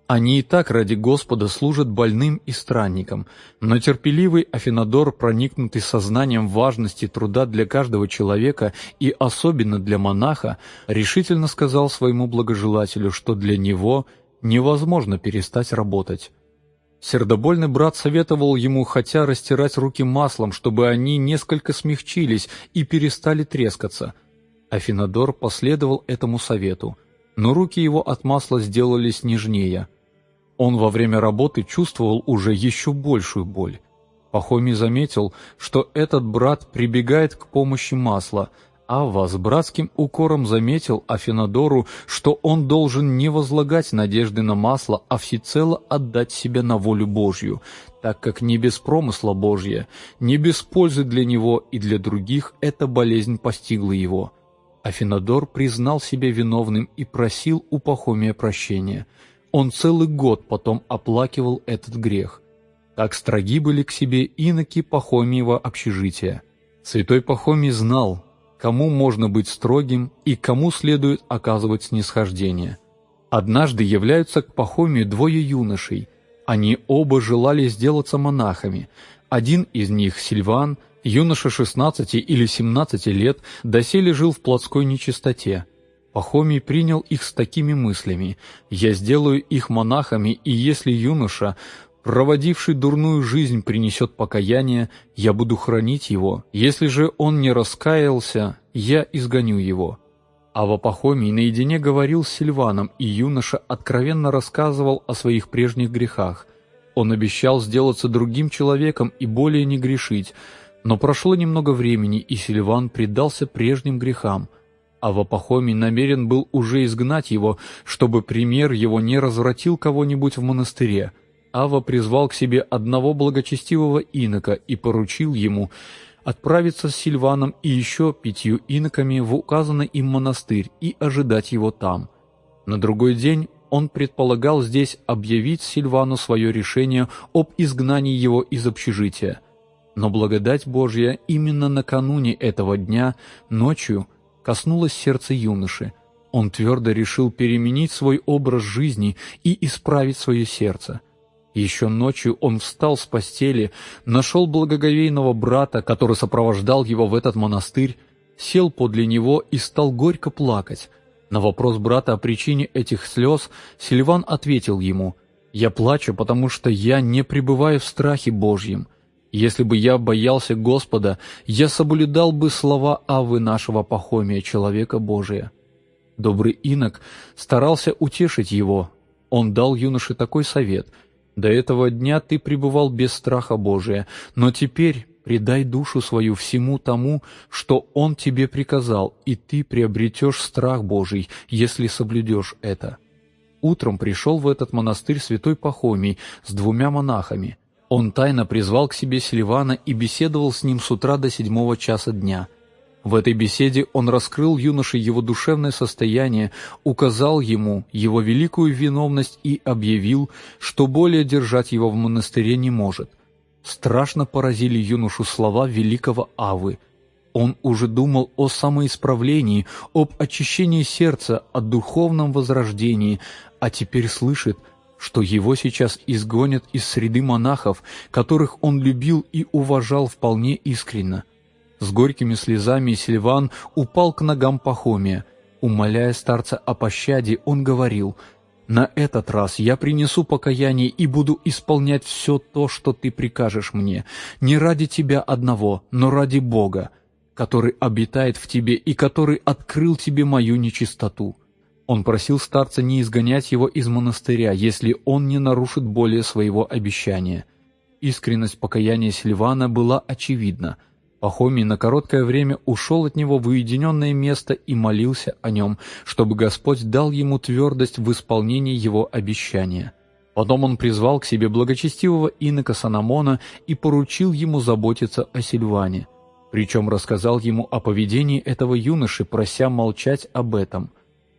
Они и так ради Господа служат больным и странникам, но терпеливый Афинадор, проникнутый сознанием важности труда для каждого человека и особенно для монаха, решительно сказал своему благожелателю, что для него невозможно перестать работать. Сердобольный брат советовал ему хотя растирать руки маслом, чтобы они несколько смягчились и перестали трескаться. Афинадор последовал этому совету, но руки его от масла сделались нежнее – он во время работы чувствовал уже еще большую боль. Пахомий заметил, что этот брат прибегает к помощи масла, Авва с братским укором заметил Афинадору, что он должен не возлагать надежды на масло, а всецело отдать себя на волю Божью, так как не без промысла Божья, не без пользы для него и для других эта болезнь постигла его. Афинадор признал себя виновным и просил у Пахомия прощения – он целый год потом оплакивал этот грех. Так строги были к себе иноки Пахомиева общежития. Святой Пахомий знал, кому можно быть строгим и кому следует оказывать снисхождение. Однажды являются к Пахомию двое юношей. Они оба желали сделаться монахами. Один из них, Сильван, юноша 16 или 17 лет, доселе жил в плотской нечистоте. Пахомий принял их с такими мыслями «Я сделаю их монахами, и если юноша, проводивший дурную жизнь, принесет покаяние, я буду хранить его. Если же он не раскаялся, я изгоню его». А в Апохомий наедине говорил с Сильваном, и юноша откровенно рассказывал о своих прежних грехах. Он обещал сделаться другим человеком и более не грешить, но прошло немного времени, и Сильван предался прежним грехам, а Вапахомий намерен был уже изгнать его, чтобы пример его не развратил кого-нибудь в монастыре – Ава призвал к себе одного благочестивого инока и поручил ему отправиться с Сильваном и еще пятью иноками в указанный им монастырь и ожидать его там. На другой день он предполагал здесь объявить Сильвану свое решение об изгнании его из общежития. Но благодать Божья именно накануне этого дня, ночью, коснулась сердца юноши. Он твердо решил переменить свой образ жизни и исправить свое сердце – еще ночью он встал с постели, нашел благоговейного брата, который сопровождал его в этот монастырь, сел подле него и стал горько плакать. На вопрос брата о причине этих слез Сильван ответил ему, «Я плачу, потому что я не пребываю в страхе Божьем. Если бы я боялся Господа, я соблюдал бы слова Авы нашего Пахомия, человека Божия». Добрый инок старался утешить его. Он дал юноше такой совет — до этого дня ты пребывал без страха Божия, но теперь предай душу свою всему тому, что Он тебе приказал, и ты приобретешь страх Божий, если соблюдешь это». Утром пришел в этот монастырь святой Пахомий с двумя монахами. Он тайно призвал к себе Сильвана и беседовал с ним с утра до седьмого часа дня – в этой беседе он раскрыл юноше его душевное состояние, указал ему его великую виновность и объявил, что более держать его в монастыре не может. Страшно поразили юношу слова великого Авы. Он уже думал о самоисправлении, об очищении сердца, о духовном возрождении, а теперь слышит, что его сейчас изгонят из среды монахов, которых он любил и уважал вполне искренно. С горькими слезами Сильван упал к ногам Пахомия. Умоляя старца о пощаде, он говорил, «На этот раз я принесу покаяние и буду исполнять все то, что ты прикажешь мне, не ради тебя одного, но ради Бога, который обитает в тебе и который открыл тебе мою нечистоту». Он просил старца не изгонять его из монастыря, если он не нарушит более своего обещания. Искренность покаяния Сильвана была очевидна – Пахомий на короткое время ушел от него в уединенное место и молился о нем, чтобы Господь дал ему твердость в исполнении его обещания. Потом он призвал к себе благочестивого инока Санамона и поручил ему заботиться о Сильване. Причем рассказал ему о поведении этого юноши, прося молчать об этом.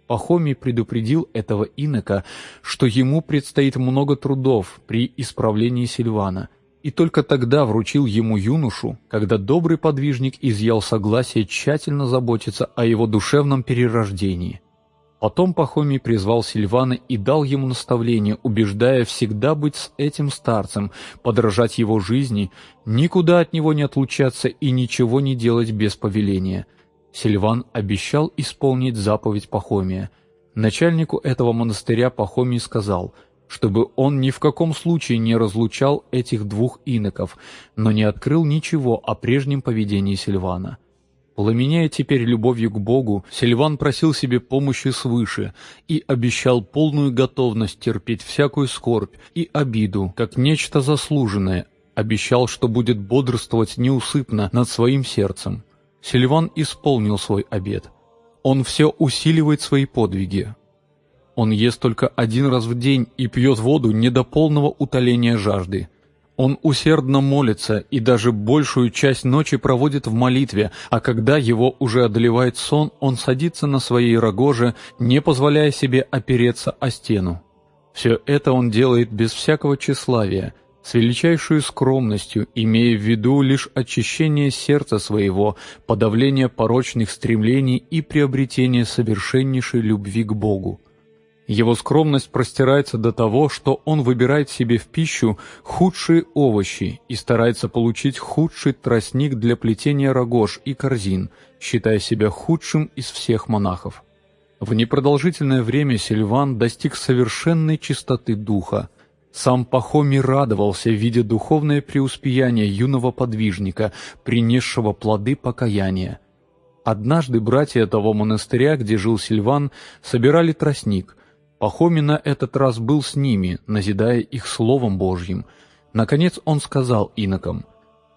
Пахомий предупредил этого инока, что ему предстоит много трудов при исправлении Сильвана – и только тогда вручил ему юношу, когда добрый подвижник изъял согласие тщательно заботиться о его душевном перерождении. Потом Пахомий призвал Сильвана и дал ему наставление, убеждая всегда быть с этим старцем, подражать его жизни, никуда от него не отлучаться и ничего не делать без повеления. Сильван обещал исполнить заповедь Пахомия. Начальнику этого монастыря Пахомий сказал – чтобы он ни в каком случае не разлучал этих двух иноков, но не открыл ничего о прежнем поведении Сильвана. Пламеняя теперь любовью к Богу, Сильван просил себе помощи свыше и обещал полную готовность терпеть всякую скорбь и обиду, как нечто заслуженное, обещал, что будет бодрствовать неусыпно над своим сердцем. Сильван исполнил свой обет. Он все усиливает свои подвиги, он ест только один раз в день и пьет воду не до полного утоления жажды. Он усердно молится и даже большую часть ночи проводит в молитве, а когда его уже одолевает сон, он садится на своей рогоже, не позволяя себе опереться о стену. Все это он делает без всякого тщеславия, с величайшей скромностью, имея в виду лишь очищение сердца своего, подавление порочных стремлений и приобретение совершеннейшей любви к Богу. Его скромность простирается до того, что он выбирает себе в пищу худшие овощи и старается получить худший тростник для плетения рогож и корзин, считая себя худшим из всех монахов. В непродолжительное время Сильван достиг совершенной чистоты духа. Сам Пахомий радовался, видя духовное преуспеяние юного подвижника, принесшего плоды покаяния. Однажды братья того монастыря, где жил Сильван, собирали тростник, Пахомий на этот раз был с ними, назидая их Словом Божьим. Наконец он сказал инокам,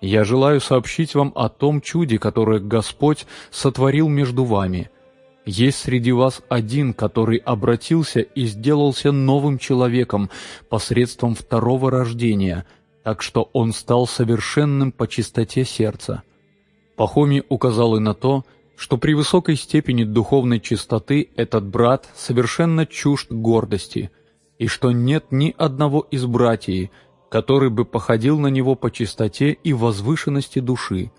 «Я желаю сообщить вам о том чуде, которое Господь сотворил между вами. Есть среди вас один, который обратился и сделался новым человеком посредством второго рождения, так что он стал совершенным по чистоте сердца». Пахомий указал и на то, что при высокой степени духовной чистоты этот брат совершенно чужд гордости, и что нет ни одного из братьев, который бы походил на него по чистоте и возвышенности души.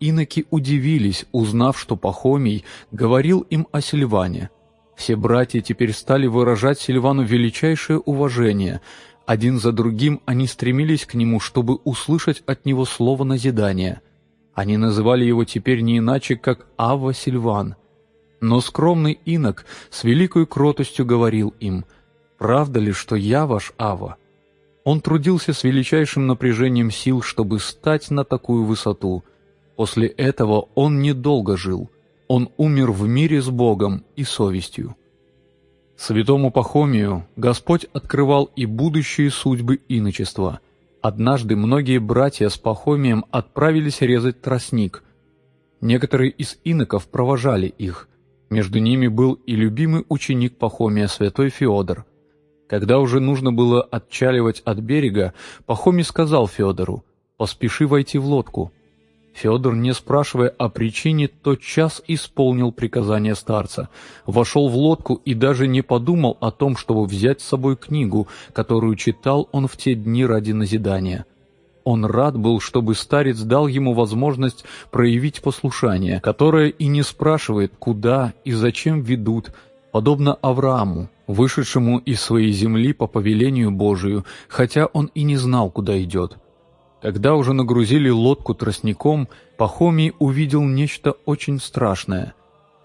Иноки удивились, узнав, что Пахомий говорил им о Сильване. Все братья теперь стали выражать Сильвану величайшее уважение. Один за другим они стремились к нему, чтобы услышать от него слово назидания – они называли его теперь не иначе, как Авва Сильван. Но скромный инок с великой кротостью говорил им, «Правда ли, что я ваш Ава?» Он трудился с величайшим напряжением сил, чтобы стать на такую высоту. После этого он недолго жил. Он умер в мире с Богом и совестью. Святому Пахомию Господь открывал и будущие судьбы иночества – Однажды многие братья с Пахомием отправились резать тростник. Некоторые из иноков провожали их. Между ними был и любимый ученик Пахомия, святой Феодор. Когда уже нужно было отчаливать от берега, Пахомий сказал Феодору, «Поспеши войти в лодку». Федор, не спрашивая о причине, тотчас исполнил приказание старца, вошел в лодку и даже не подумал о том, чтобы взять с собой книгу, которую читал он в те дни ради назидания. Он рад был, чтобы старец дал ему возможность проявить послушание, которое и не спрашивает, куда и зачем ведут, подобно Аврааму, вышедшему из своей земли по повелению Божию, хотя он и не знал, куда идет. Когда уже нагрузили лодку тростником, Пахомий увидел нечто очень страшное.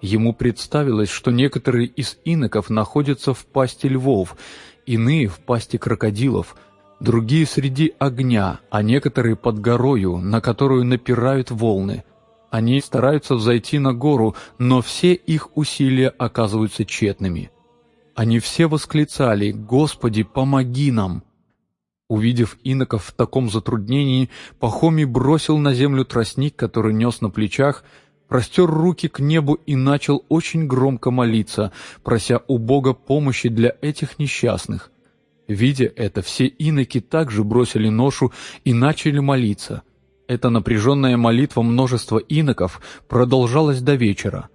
Ему представилось, что некоторые из иноков находятся в пасти львов, иные в пасти крокодилов, другие среди огня, а некоторые под горою, на которую напирают волны. Они стараются взойти на гору, но все их усилия оказываются тщетными. Они все восклицали «Господи, помоги нам!» Увидев иноков в таком затруднении, Пахомий бросил на землю тростник, который нес на плечах, простер руки к небу и начал очень громко молиться, прося у Бога помощи для этих несчастных. Видя это, все иноки также бросили ношу и начали молиться. Эта напряженная молитва множества иноков продолжалась до вечера.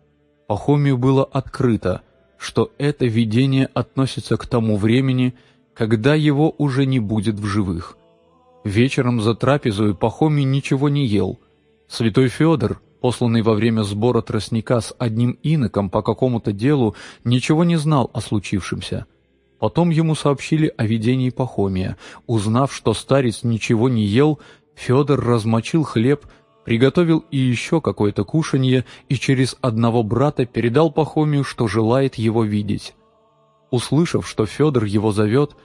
Пахомию было открыто, что это видение относится к тому времени, когда его уже не будет в живых. Вечером за трапезою Пахомий ничего не ел. Святой Федор, посланный во время сбора тростника с одним иноком по какому-то делу, ничего не знал о случившемся. Потом ему сообщили о видении Пахомия. Узнав, что старец ничего не ел, Федор размочил хлеб, приготовил и еще какое-то кушанье и через одного брата передал Пахомию, что желает его видеть. Услышав, что Федор его зовет,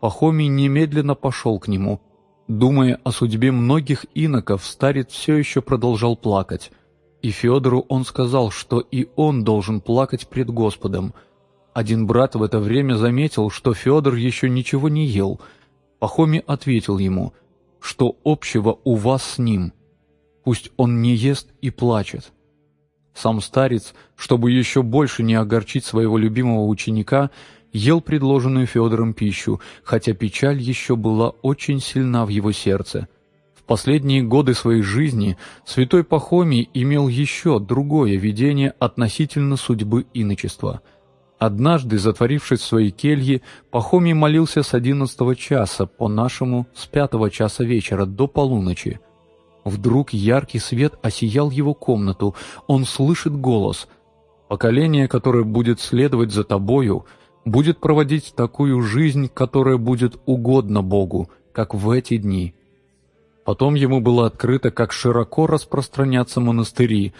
Пахомий немедленно пошел к нему. Думая о судьбе многих иноков, старец все еще продолжал плакать. И Федору он сказал, что и он должен плакать пред Господом. Один брат в это время заметил, что Федор еще ничего не ел. Пахомий ответил ему, что общего у вас с ним. Пусть он не ест и плачет. Сам старец, чтобы еще больше не огорчить своего любимого ученика, ел предложенную Федором пищу, хотя печаль еще была очень сильна в его сердце. В последние годы своей жизни святой Пахомий имел еще другое видение относительно судьбы иночества. Однажды, затворившись в своей келье, Пахомий молился с одиннадцатого часа, по-нашему, с пятого часа вечера до полуночи. Вдруг яркий свет осиял его комнату, он слышит голос. «Поколение, которое будет следовать за тобою, будет проводить такую жизнь, которая будет угодна Богу, как в эти дни». Потом ему было открыто, как широко распространятся монастыри,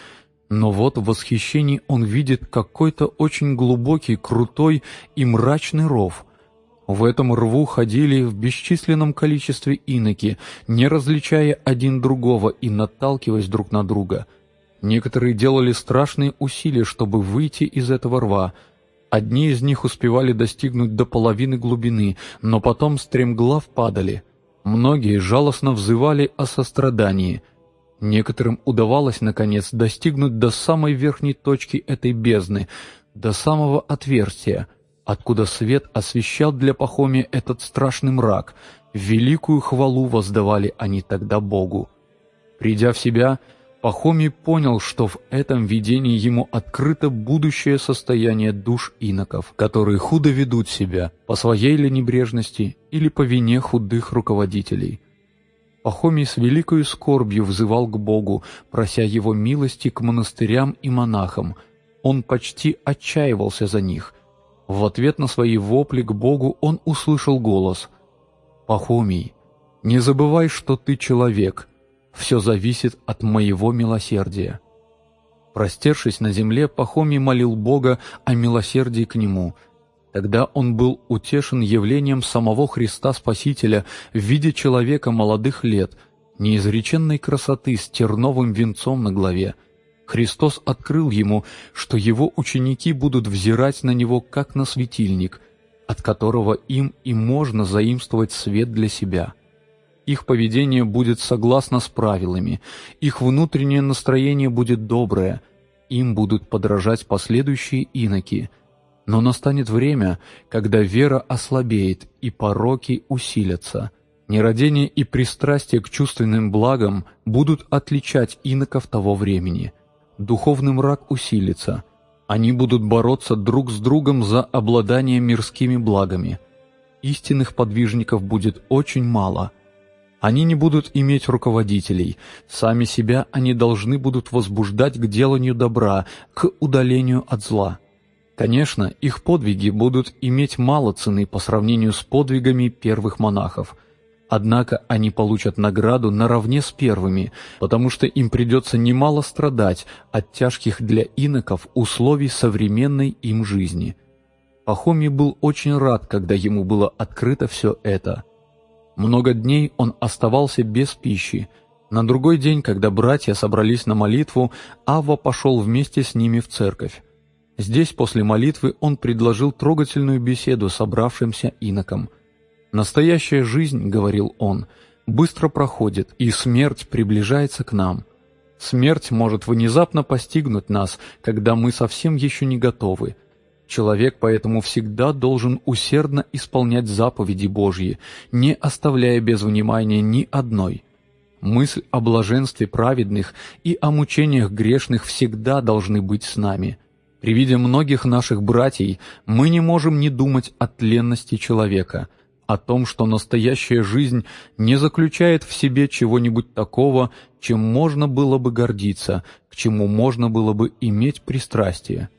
но вот в восхищении он видит какой-то очень глубокий, крутой и мрачный ров. В этом рву ходили в бесчисленном количестве иноки, не различая один другого и наталкиваясь друг на друга. Некоторые делали страшные усилия, чтобы выйти из этого рва. Одни из них успевали достигнуть до половины глубины, но потом стремглав падали. Многие жалостно взывали о сострадании — Некоторым удавалось, наконец, достигнуть до самой верхней точки этой бездны, до самого отверстия, откуда свет освещал для Пахомия этот страшный мрак. Великую хвалу воздавали они тогда Богу. Придя в себя, Пахомий понял, что в этом видении ему открыто будущее состояние душ иноков, которые худо ведут себя по своей ли небрежности или по вине худых руководителей – Пахомий с великою скорбью взывал к Богу, прося его милости к монастырям и монахам. Он почти отчаивался за них. В ответ на свои вопли к Богу он услышал голос «Пахомий, не забывай, что ты человек, все зависит от моего милосердия». Простершись на земле, Пахомий молил Бога о милосердии к нему – Тогда он был утешен явлением самого Христа Спасителя в виде человека молодых лет, неизреченной красоты с терновым венцом на голове. Христос открыл ему, что его ученики будут взирать на него как на светильник, от которого им и можно заимствовать свет для себя. Их поведение будет согласно с правилами, их внутреннее настроение будет доброе, им будут подражать последующие иноки – но настанет время, когда вера ослабеет и пороки усилятся. Нерадение и пристрастие к чувственным благам будут отличать иноков того времени. Духовный мрак усилится. Они будут бороться друг с другом за обладание мирскими благами. Истинных подвижников будет очень мало. Они не будут иметь руководителей. Сами себя они должны будут возбуждать к деланию добра, к удалению от зла. Конечно, их подвиги будут иметь мало цены по сравнению с подвигами первых монахов. Однако они получат награду наравне с первыми, потому что им придется немало страдать от тяжких для иноков условий современной им жизни. Пахомий был очень рад, когда ему было открыто все это. Много дней он оставался без пищи. На другой день, когда братья собрались на молитву, Авва пошел вместе с ними в церковь. Здесь после молитвы он предложил трогательную беседу собравшимся инокам. «Настоящая жизнь, — говорил он, — быстро проходит, и смерть приближается к нам. Смерть может внезапно постигнуть нас, когда мы совсем еще не готовы. Человек поэтому всегда должен усердно исполнять заповеди Божьи, не оставляя без внимания ни одной». Мысль о блаженстве праведных и о мучениях грешных всегда должны быть с нами. При виде многих наших братьев мы не можем не думать о тленности человека, о том, что настоящая жизнь не заключает в себе чего-нибудь такого, чем можно было бы гордиться, к чему можно было бы иметь пристрастие.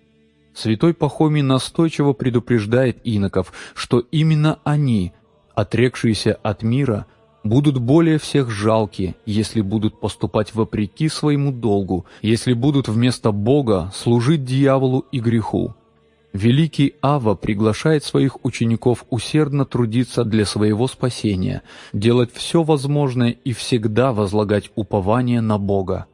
Святой Пахомий настойчиво предупреждает иноков, что именно они, отрекшиеся от мира, будут более всех жалки, если будут поступать вопреки своему долгу, если будут вместо Бога служить дьяволу и греху. Великий Ава приглашает своих учеников усердно трудиться для своего спасения, делать все возможное и всегда возлагать упование на Бога.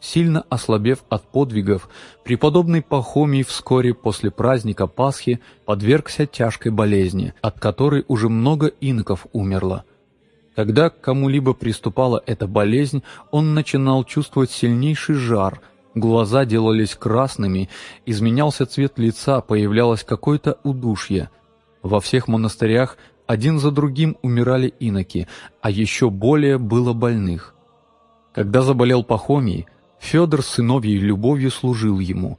Сильно ослабев от подвигов, преподобный Пахомий вскоре после праздника Пасхи подвергся тяжкой болезни, от которой уже много иноков умерло. Когда к кому-либо приступала эта болезнь, он начинал чувствовать сильнейший жар, глаза делались красными, изменялся цвет лица, появлялось какое-то удушье. Во всех монастырях один за другим умирали иноки, а еще более было больных. Когда заболел Пахомий, Федор с сыновьей любовью служил ему.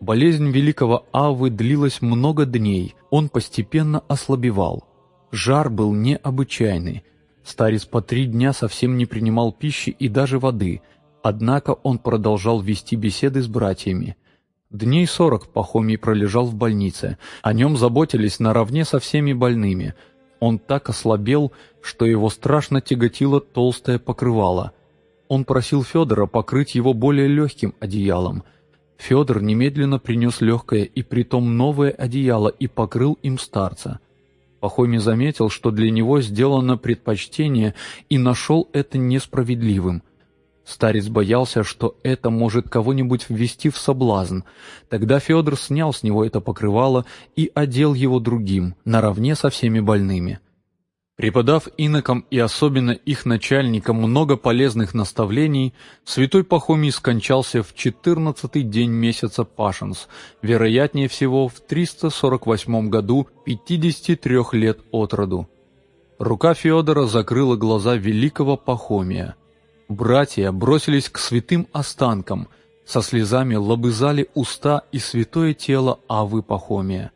Болезнь великого Авы длилась много дней, он постепенно ослабевал. Жар был необычайный. Старец по три дня совсем не принимал пищи и даже воды, однако он продолжал вести беседы с братьями. Дней сорок Пахомий пролежал в больнице, о нем заботились наравне со всеми больными. Он так ослабел, что его страшно тяготило толстое покрывало. Он просил Федора покрыть его более легким одеялом – Федор немедленно принес легкое и притом новое одеяло и покрыл им старца. Пахомий заметил, что для него сделано предпочтение, и нашел это несправедливым. Старец боялся, что это может кого-нибудь ввести в соблазн. Тогда Федор снял с него это покрывало и одел его другим, наравне со всеми больными. Преподав инокам и особенно их начальникам много полезных наставлений, святой Пахомий скончался в четырнадцатый день месяца Пашенс, вероятнее всего в 348 году 53 лет от роду. Рука Феодора закрыла глаза великого Пахомия. Братья бросились к святым останкам, со слезами лобызали уста и святое тело Авы Пахомия.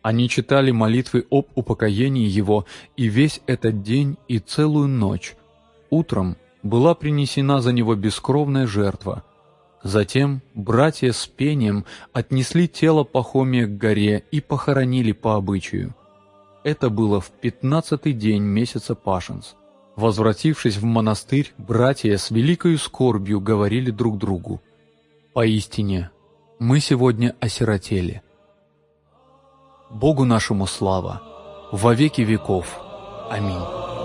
Они читали молитвы об упокоении его и весь этот день и целую ночь. Утром была принесена за него бескровная жертва. Затем братья с пением отнесли тело Пахомия к горе и похоронили по обычаю. Это было в пятнадцатый день месяца Пашенс. Возвратившись в монастырь, братья с великою скорбью говорили друг другу. «Поистине, мы сегодня осиротели. Богу нашему слава, во веки веков. Аминь.